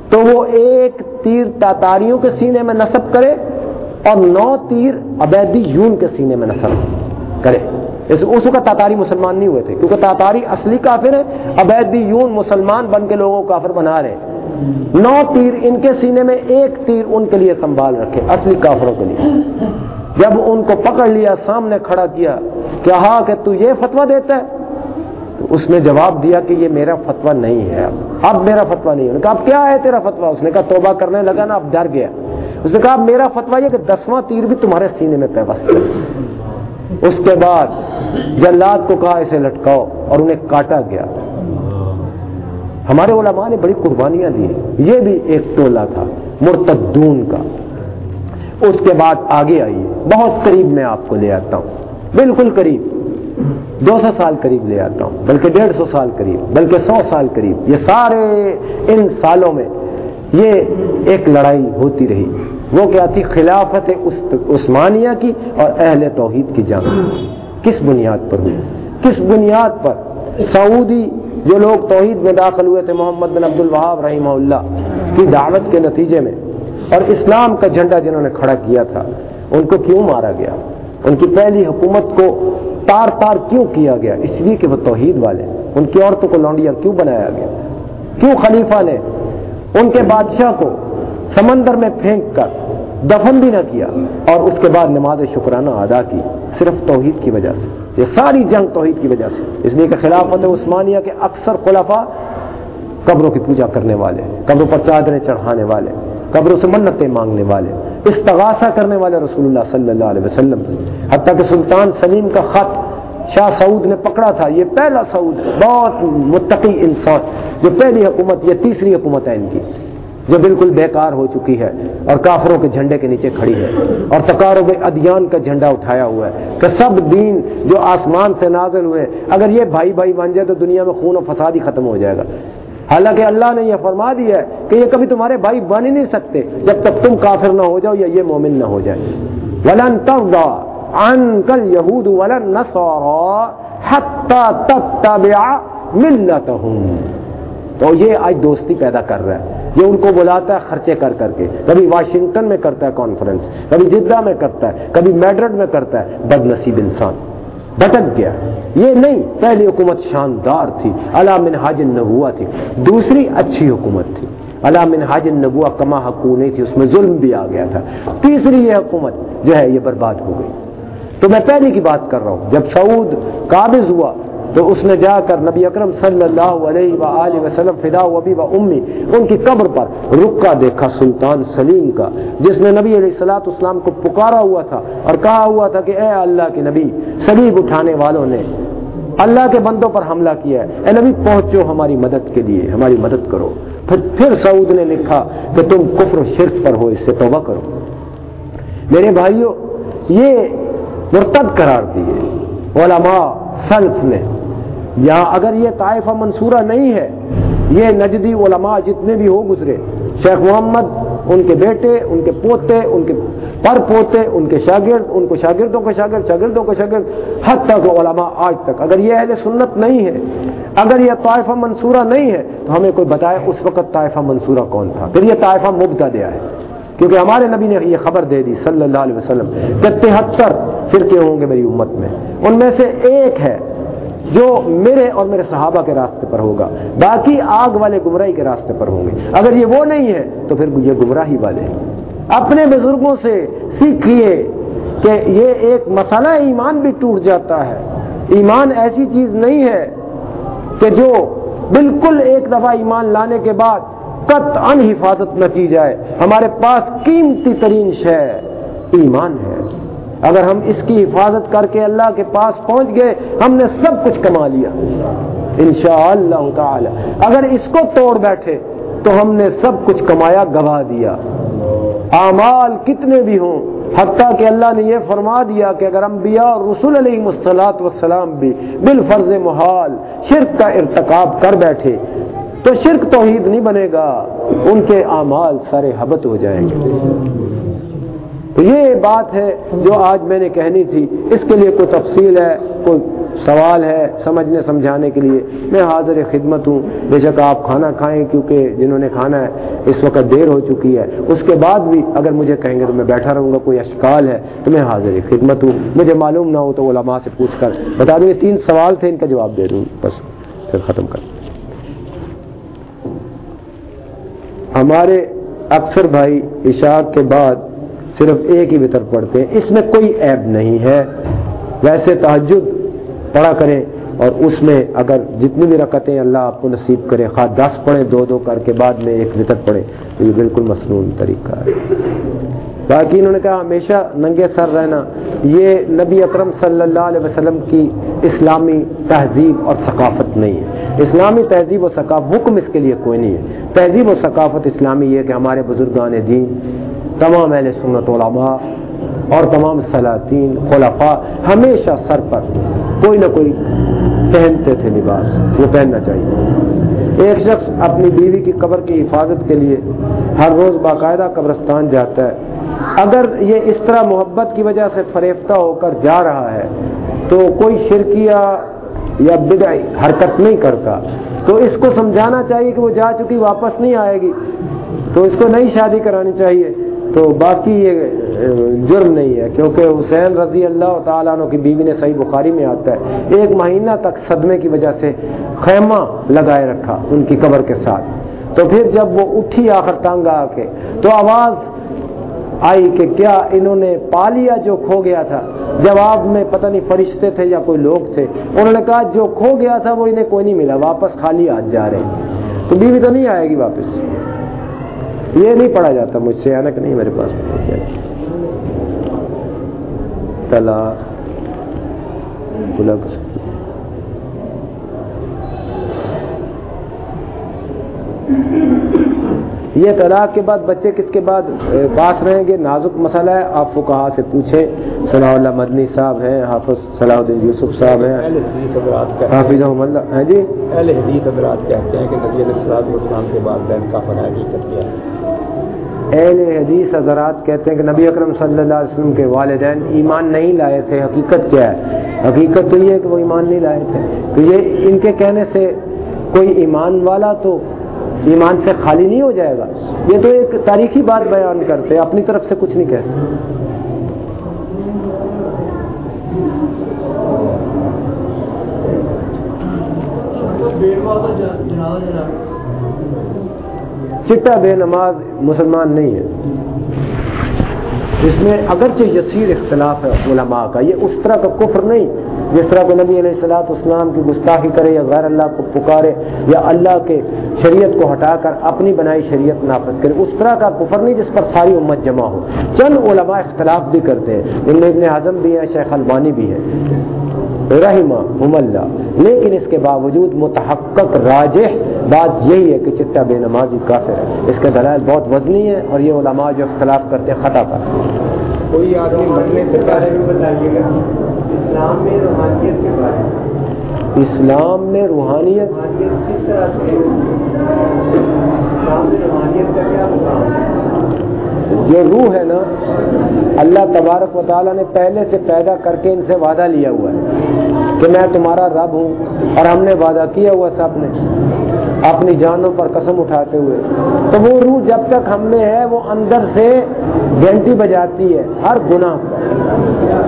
تو وہ ایک تیر تاتاریوں کے سینے میں نصب کرے اور نو تیر ابیدی یون کے سینے میں نصب کرے۔ اس کا تاتاری مسلمان نہیں ہوئے تھے، کیونکہ تاتاری اصلی کافر ہے ابیدی یون مسلمان بن کے لوگوں کو کافر بنا رہے ہیں۔ نو تیر ان کے سینے میں ایک تیر ان کے لیے سنبھال رکھے، اصلی کافروں کے لیے۔ جب ان کو پکڑ لیا، سامنے کھڑا کیا کیا ہاں کہ تو یہ فتوا دیتا ہے؟ تو اس نے جواب دیا کہ یہ میرا فتوا نہیں ہے۔ اب میرا فتوا نہیں ہے۔ کہا، اب کیا ہے تیرا فتوا اس نے کہا، توبہ کرنے لگا نا، اب ڈر گیا۔ اس نے کہا میرا فتوا یہ کہ دسواں تیر بھی تمہارے سینے میں پیوست ہے۔ اس کے بعد جلاد کو کہا، اسے لٹکاؤ، اور انہیں کاٹا گیا۔ ہمارے علماء نے بڑی قربانیاں دی یہ بھی ایک ٹولہ تھا، مرتدون کا۔ اس کے بعد آگے آئیے۔ بہت قریب میں آپ کو لے آتا ہوں۔ بالکل قریب۔ دو سو سال قریب لے آتا ہوں۔ بلکہ ڈیڑھ سو سال قریب، بلکہ سو سال قریب۔ یہ سارے ان سالوں میں یہ ایک لڑائی ہوتی رہی۔ وہ کیا تھی؟ خلافت عثمانیہ کی اور اہل توحید کی جنگ کس بنیاد پر ہوئی؟ کس بنیاد پر؟ سعودی جو لوگ توحید میں داخل ہوئے تھے محمد بن عبد الوہاب رحمہ اللہ کی دعوت کے نتیجے میں، اور اسلام کا جھنڈا جنہوں نے کھڑا کیا تھا، ان کو کیوں مارا گیا؟ ان کی پہلی حکومت کو تار تار کیوں کیا گیا؟ اس لیے کہ وہ توحید والے ان کی عورتوں کو لونڈیا کیوں بنایا گیا؟ کیوں خلیفہ نے ان کے بادشاہ کو سمندر میں پھینک کر دفن بھی نہ کیا اور اس کے بعد نماز شکرانہ ادا کی صرف توحید کی وجہ سے۔ یہ ساری جنگ توحید کی وجہ سے۔ اس لیے کہ خلافت عثمانیہ کے اکثر خلافہ قبروں کی پوجا کرنے والے، قبروں پر چادریں چڑھانے والے، قبروں سے منتیں مانگنے والے، استغاثہ کرنے والے رسول اللہ صلی اللہ علیہ وسلم۔ حتیٰ کہ سلطان سلیم کا خط شاہ سعود نے پکڑا تھا، یہ پہلا سعود، بہت متقی انسان، جو پہلی حکومت یہ تیسری حکومت ہے ان کی۔ جو بالکل بیکار ہو چکی ہے اور کافروں کے جھنڈے کے نیچے کھڑی ہے اور تکاروں کے ادیان کا جھنڈا اٹھایا ہوا ہے کہ سب دین جو آسمان سے نازل ہوئے، اگر یہ بھائی بھائی بن جائے تو دنیا میں خون و فساد ہی ختم ہو جائے گا۔ حالانکہ اللہ نے یہ فرما دیا ہے کہ یہ کبھی تمہارے بھائی بن ہی نہیں سکتے جب تک تم کافر نہ ہو جاؤ یا یہ مومن نہ ہو جائے۔ ولن کل یہود ولن تو یہ آج دوستی پیدا کر رہا ہے۔ یہ ان کو بلاتا ہے خرچے کر کر کے۔ کبھی واشنگٹن میں کرتا ہے کانفرنس کبھی جدہ میں کرتا ہے، کبھی میڈرڈ میں کرتا ہے۔ بد نصیب انسان۔ بھٹک گیا یہ نہیں، پہلی حکومت شاندار تھی علام حاج نبوا تھی۔ دوسری اچھی حکومت تھی۔ علام حاج نبوا کما حقوق نہیں تھی، اس میں ظلم بھی آ گیا تھا۔ تیسری یہ حکومت جو ہے، یہ برباد ہو گئی۔ تو میں پہلی کی بات کر رہا ہوں، جب سعود قابض ہوا تو اس نے جا کر نبی اکرم صلی اللہ علیہ و وسلم، فدا وبی و امی، ان کی قبر پر رکا دیکھا سلطان سلیم کا، جس نے نبی علیہ السلاۃ اسلام کو پکارا ہوا تھا اور کہا ہوا تھا کہ اے اللہ کے نبی، سلیب اٹھانے والوں نے اللہ کے بندوں پر حملہ کیا ہے۔ اے نبی، پہنچو ہماری مدد کے لیے، ہماری مدد کرو۔ پھر پھر سعود نے لکھا کہ تم کفر و شرک پر ہو، اس سے توبہ کرو۔ میرے بھائیوں یہ مرتب قرار دیے۔ علماء، سلف نے یا اگر یہ طائفہ منصورہ نہیں ہے، یہ نجدی علماء جتنے بھی ہو گزرے، شیخ محمد، ان کے بیٹے، ان کے پوتے، ان کے پر پوتے، ان کے شاگرد، ان کو شاگردوں کے شاگرد، شاگردوں کے شاگرد، حد تک علماء آج تک۔ اگر یہ اہل سنت نہیں ہے، اگر یہ طائفہ منصورہ نہیں ہے، تو ہمیں کوئی بتائے اس وقت طائفہ منصورہ کون تھا۔ پھر یہ طائفہ مبتا دیا ہے۔ کیونکہ ہمارے نبی نے یہ خبر دے دی صلی اللہ علیہ وسلم کہ تہتر فرقے ہوں گے میری امت میں۔ ان میں سے ایک ہے۔ جو میرے اور میرے صحابہ کے راستے پر ہوگا، باقی آگ والے گمراہی کے راستے پر ہوں گے۔ اگر یہ وہ نہیں ہے، تو پھر یہ گمراہی والے ہیں۔ اپنے بزرگوں سے سیکھیے کہ یہ ایک مسئلہ ایمان بھی ٹوٹ جاتا ہے۔ ایمان ایسی چیز نہیں ہے کہ جو بالکل ایک دفعہ ایمان لانے کے بعد قط ان حفاظت نہ کی جائے۔ ہمارے پاس قیمتی ترین شے ایمان ہے۔ اگر ہم اس کی حفاظت کر کے اللہ کے پاس پہنچ گئے، ہم نے سب کچھ کما لیا۔ انشاءاللہ اللہ تعالی۔ اگر اس کو توڑ بیٹھے، تو ہم نے سب کچھ کمایا گوا دیا۔ اعمال کتنے بھی ہوں، حتیٰ کہ اللہ نے یہ فرما دیا کہ اگر انبیاء اور رسول علیہ مسلاط وسلام بھی بالفرض محال شرک کا ارتکاب کر بیٹھے، تو شرک توحید نہیں بنے گا، ان کے اعمال سارے حبت ہو جائیں گے۔ تو یہ بات ہے جو آج میں نے کہنی تھی۔ اس کے لیے کوئی تفصیل ہے، کوئی سوال ہے سمجھنے، سمجھانے کے لیے؟ میں حاضر خدمت ہوں۔ بے شک آپ کھانا کھائیں، کیونکہ جنہوں نے کھانا ہے، اس وقت دیر ہو چکی ہے۔ اس کے بعد بھی اگر مجھے کہیں گے تو میں بیٹھا رہوں گا، کوئی اشکال ہے تو میں حاضر خدمت ہوں۔ مجھے معلوم نہ ہو تو علماء سے پوچھ کر بتا دوں یہ تین سوال تھے، ان کا جواب دے دوں۔ بس، پھر ختم کر ہمارے اکثر بھائی اشاق کے بعد صرف ایک ہی بطر پڑھتے ہیں۔ اس میں کوئی عیب نہیں ہے۔ ویسے تحجد پڑھا کریں اور اس میں اگر جتنی بھی رکعتیں اللہ آپ کو نصیب کرے، خواہ دس پڑھیں، دو دو کر کے بعد میں ایک وطر پڑھیں، تو یہ بالکل مصنون طریقہ ہے۔ باقی انہوں نے کہا، ہمیشہ ننگے سر رہنا۔ یہ نبی اکرم صلی اللہ علیہ وسلم کی اسلامی تہذیب اور ثقافت نہیں ہے۔ اسلامی تہذیب و ثقافت، حکم اس کے لیے کوئی نہیں ہے۔ تہذیب و ثقافت اسلامی یہ کہ ہمارے بزرگان دین تمام اہل سنت علماء اور تمام سلاطین، خلفاء ہمیشہ سر پر کوئی نہ کوئی پہنتے تھے لباس، وہ پہننا چاہیے۔ ایک شخص اپنی بیوی کی قبر کی حفاظت کے لیے ہر روز باقاعدہ قبرستان جاتا ہے۔ اگر یہ اس طرح محبت کی وجہ سے فریفتہ ہو کر جا رہا ہے تو کوئی شرکیہ یا بدعی حرکت نہیں کرتا۔ تو اس کو سمجھانا چاہیے کہ وہ جا چکی واپس نہیں آئے گی۔ تو اس کو نئی شادی کرانی چاہیے۔ تو باقی یہ جرم نہیں ہے، کیونکہ حسین رضی اللہ تعالیٰ عنہ کی بیوی نے صحیح بخاری میں آتا ہے، ایک مہینہ تک صدمے کی وجہ سے خیمہ لگائے رکھا ان کی قبر کے ساتھ۔ تو پھر جب وہ اٹھی آخر تنگ آ کے، تو آواز آئی کہ کیا انہوں نے پا لیا جو کھو گیا تھا؟ جواب میں پتہ نہیں فرشتے تھے یا کوئی لوگ تھے، انہوں نے کہا جو کھو گیا تھا وہ انہیں کوئی نہیں ملا، واپس خالی آج جا رہے ہیں۔ تو بیوی تو نہیں آئے گی واپس۔ یہ نہیں پڑھا جاتا مجھ سے انک نہیں میرے پاس۔ تلا یہ طلاق کے بعد بچے کس کے بعد پاس رہیں گے؟ نازک مسئلہ ہے۔ آپ کو کہاں سے پوچھیں۔ صلاح اللہ مدنی صاحب ہیں حافظ صلاح الدین یوسف صاحب ہیں۔ حافظ ہیں جی؟ اہل حدیث حضرات کہتے ہیں کہ نبی علیہ السلام کے بعد بین کا فنا حقیقت کیا۔ اہل حدیث حضرات کہتے ہیں کہ نبی اکرم صلی اللہ علیہ وسلم کے والدین ایمان نہیں لائے تھے، حقیقت کیا ہے؟ حقیقت تو یہ ہے کہ وہ ایمان نہیں لائے تھے۔ تو یہ ان کے کہنے سے کوئی ایمان والا تو ایمان سے خالی نہیں ہو جائے گا۔ یہ تو ایک تاریخی بات بیان کرتے اپنی طرف سے کچھ نہیں کہتے۔ چٹا بے نماز مسلمان نہیں ہے۔ اس میں اگرچہ یسیر اختلاف ہے علماء کا، یہ اس طرح کا کفر نہیں، جس طرح کہ نبی علیہ السلاۃ اسلام کی گستاخی کرے یا غیر اللہ کو پکارے یا اللہ کے شریعت کو ہٹا کر اپنی بنائی شریعت نافذ کرے، اس طرح کا کفر نہیں جس پر ساری امت جمع ہو۔ چند علماء اختلاف بھی کرتے ہیں، ان میں ابن اعظم بھی ہیں، شیخ البانی بھی ہے رحمہ اللہ لیکن اس کے باوجود متحقق راجح بات یہی ہے کہ چٹا بے نمازی کافر ہے۔ اس کے دلائل بہت وزنی ہے اور یہ علماء جو اختلاف کرتے ہیں خطا پر۔ کوئی آدمی مرنے سے پہلے بھی بتائیے گا۔ اسلام میں روحانیت کے بارے میں۔ اسلام میں روحانیت؟ کس طرح سے اسلام میں روحانیت کا کیا مقام جو روح ہے نا اللہ تبارک و تعالیٰ نے پہلے سے پیدا کر کے ان سے وعدہ لیا ہوا ہے کہ میں تمہارا رب ہوں اور ہم نے وعدہ کیا ہوا سب نے۔ اپنی جانوں پر قسم اٹھاتے ہوئے۔ تو وہ روح جب تک ہم میں ہے، وہ اندر سے گھنٹی بجاتی ہے ہر گناہ پر۔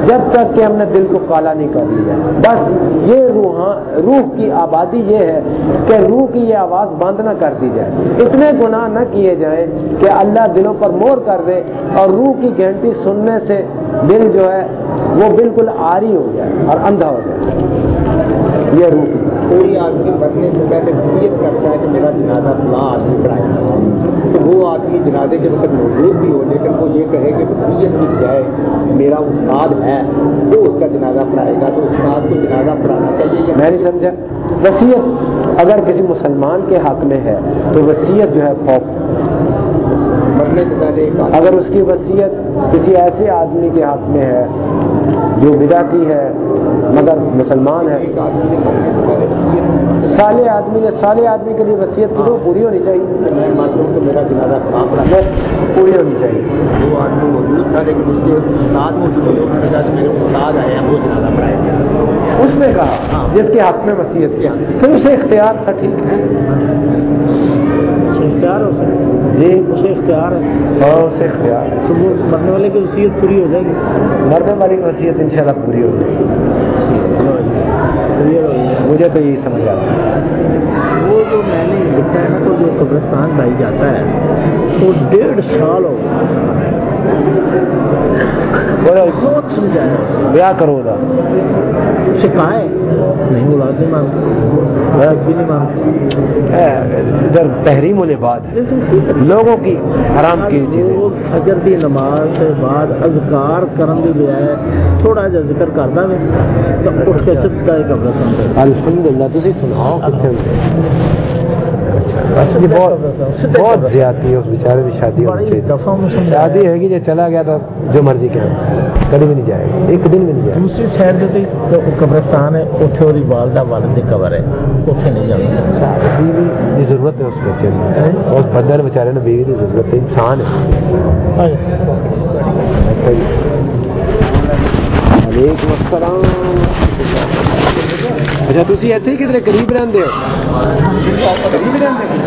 جب تک کہ ہم نے دل کو کالا نہیں کر لیا بس یہ روح روح کی آبادی یہ ہے کہ روح کی یہ آواز بند نہ کر دی جائے۔ اتنے گناہ نہ کیے جائیں کہ اللہ دلوں پر مور کر دے اور روح کی گھنٹی سننے سے دل جو ہے، وہ بالکل آری ہو جائے اور اندھا ہو جائے۔ یہ روح کی کوئی آدمی مرنے سے پہلے وصیت کرتا ہے کہ میرا جنازہ فلاں آدمی پڑھائے تو وہ آدمی جنازے کے وقت موجود بھی ہو لیکن وہ یہ کہے کہ وصیت کی بجائے میرا استاد ہے وہ اس کا جنازہ پڑھائے گا تو استاد کو جنازہ پڑھانا چاہیے میں نہیں سمجھا۔ وصیت اگر کسی مسلمان کے حق میں ہے تو وصیت جو ہے فوق اگر اس کی وصیت کسی ایسے آدمی کے حق میں ہے جو بدا کی ہے مگر مسلمان ہے۔ سالے آدمی نے سالے آدمی کے لیے وصیت کی تو پوری ہونی چاہیے۔ میرا پوری ہونی چاہیے۔ وہ آدمی موجود تھا لیکن اس کے موجود اس نے کہا جس کے حق میں وصیت کیا۔ پھر اسے اختیار تھا ٹھیک ہے۔ اختیار ہو سکتا جی اسے اختیار ہے۔ اور اسے اختیار ہے۔ تو وہ مرنے والے کی وصیت پوری ہو جائے گی؟ مرنے والی وصیت انشاءاللہ پوری ہو جائے گی۔ مجھے تو یہی سمجھ آتا ہے۔ وہ جو میں نے لکھا ہے نا تو جو قبرستان بھائی جاتا ہے تو ڈیڑھ سال ہو کرو نہیں مانگتی ادھر تحریم ہونے بعد لوگوں کی حرام کی چیزیں۔ فجر دی نماز کے بعد اذکار کرن دی بجائے تھوڑا جہا ذکر کردا وے تو اٹھ کے سیدھا ہی قبرستان پہ الحمدللہ تسی سناؤ بہت بہت زیادتی ہے اس بیچارے کی شادی ہونی چاہیے شادی ہے کہ جو چلا گیا تو جو مرضی کرے۔ کبھی بھی نہیں جائے گا۔ ایک دن بھی نہیں جائے دوسری سائڈ تو قبرستان ہے اوتھے اودی والدہ والد دی قبر ہے۔ اوتھے نہیں جانا۔ بیوی کی ضرورت ہے اس بچے میں اس بندے نے بیچارے نے بیوی کی ضرورت ہے انسان ہے۔ وعلیکم السلام۔ اچھا تھی اتنے کتنے قریب رہتے ہو؟ قریب رہتے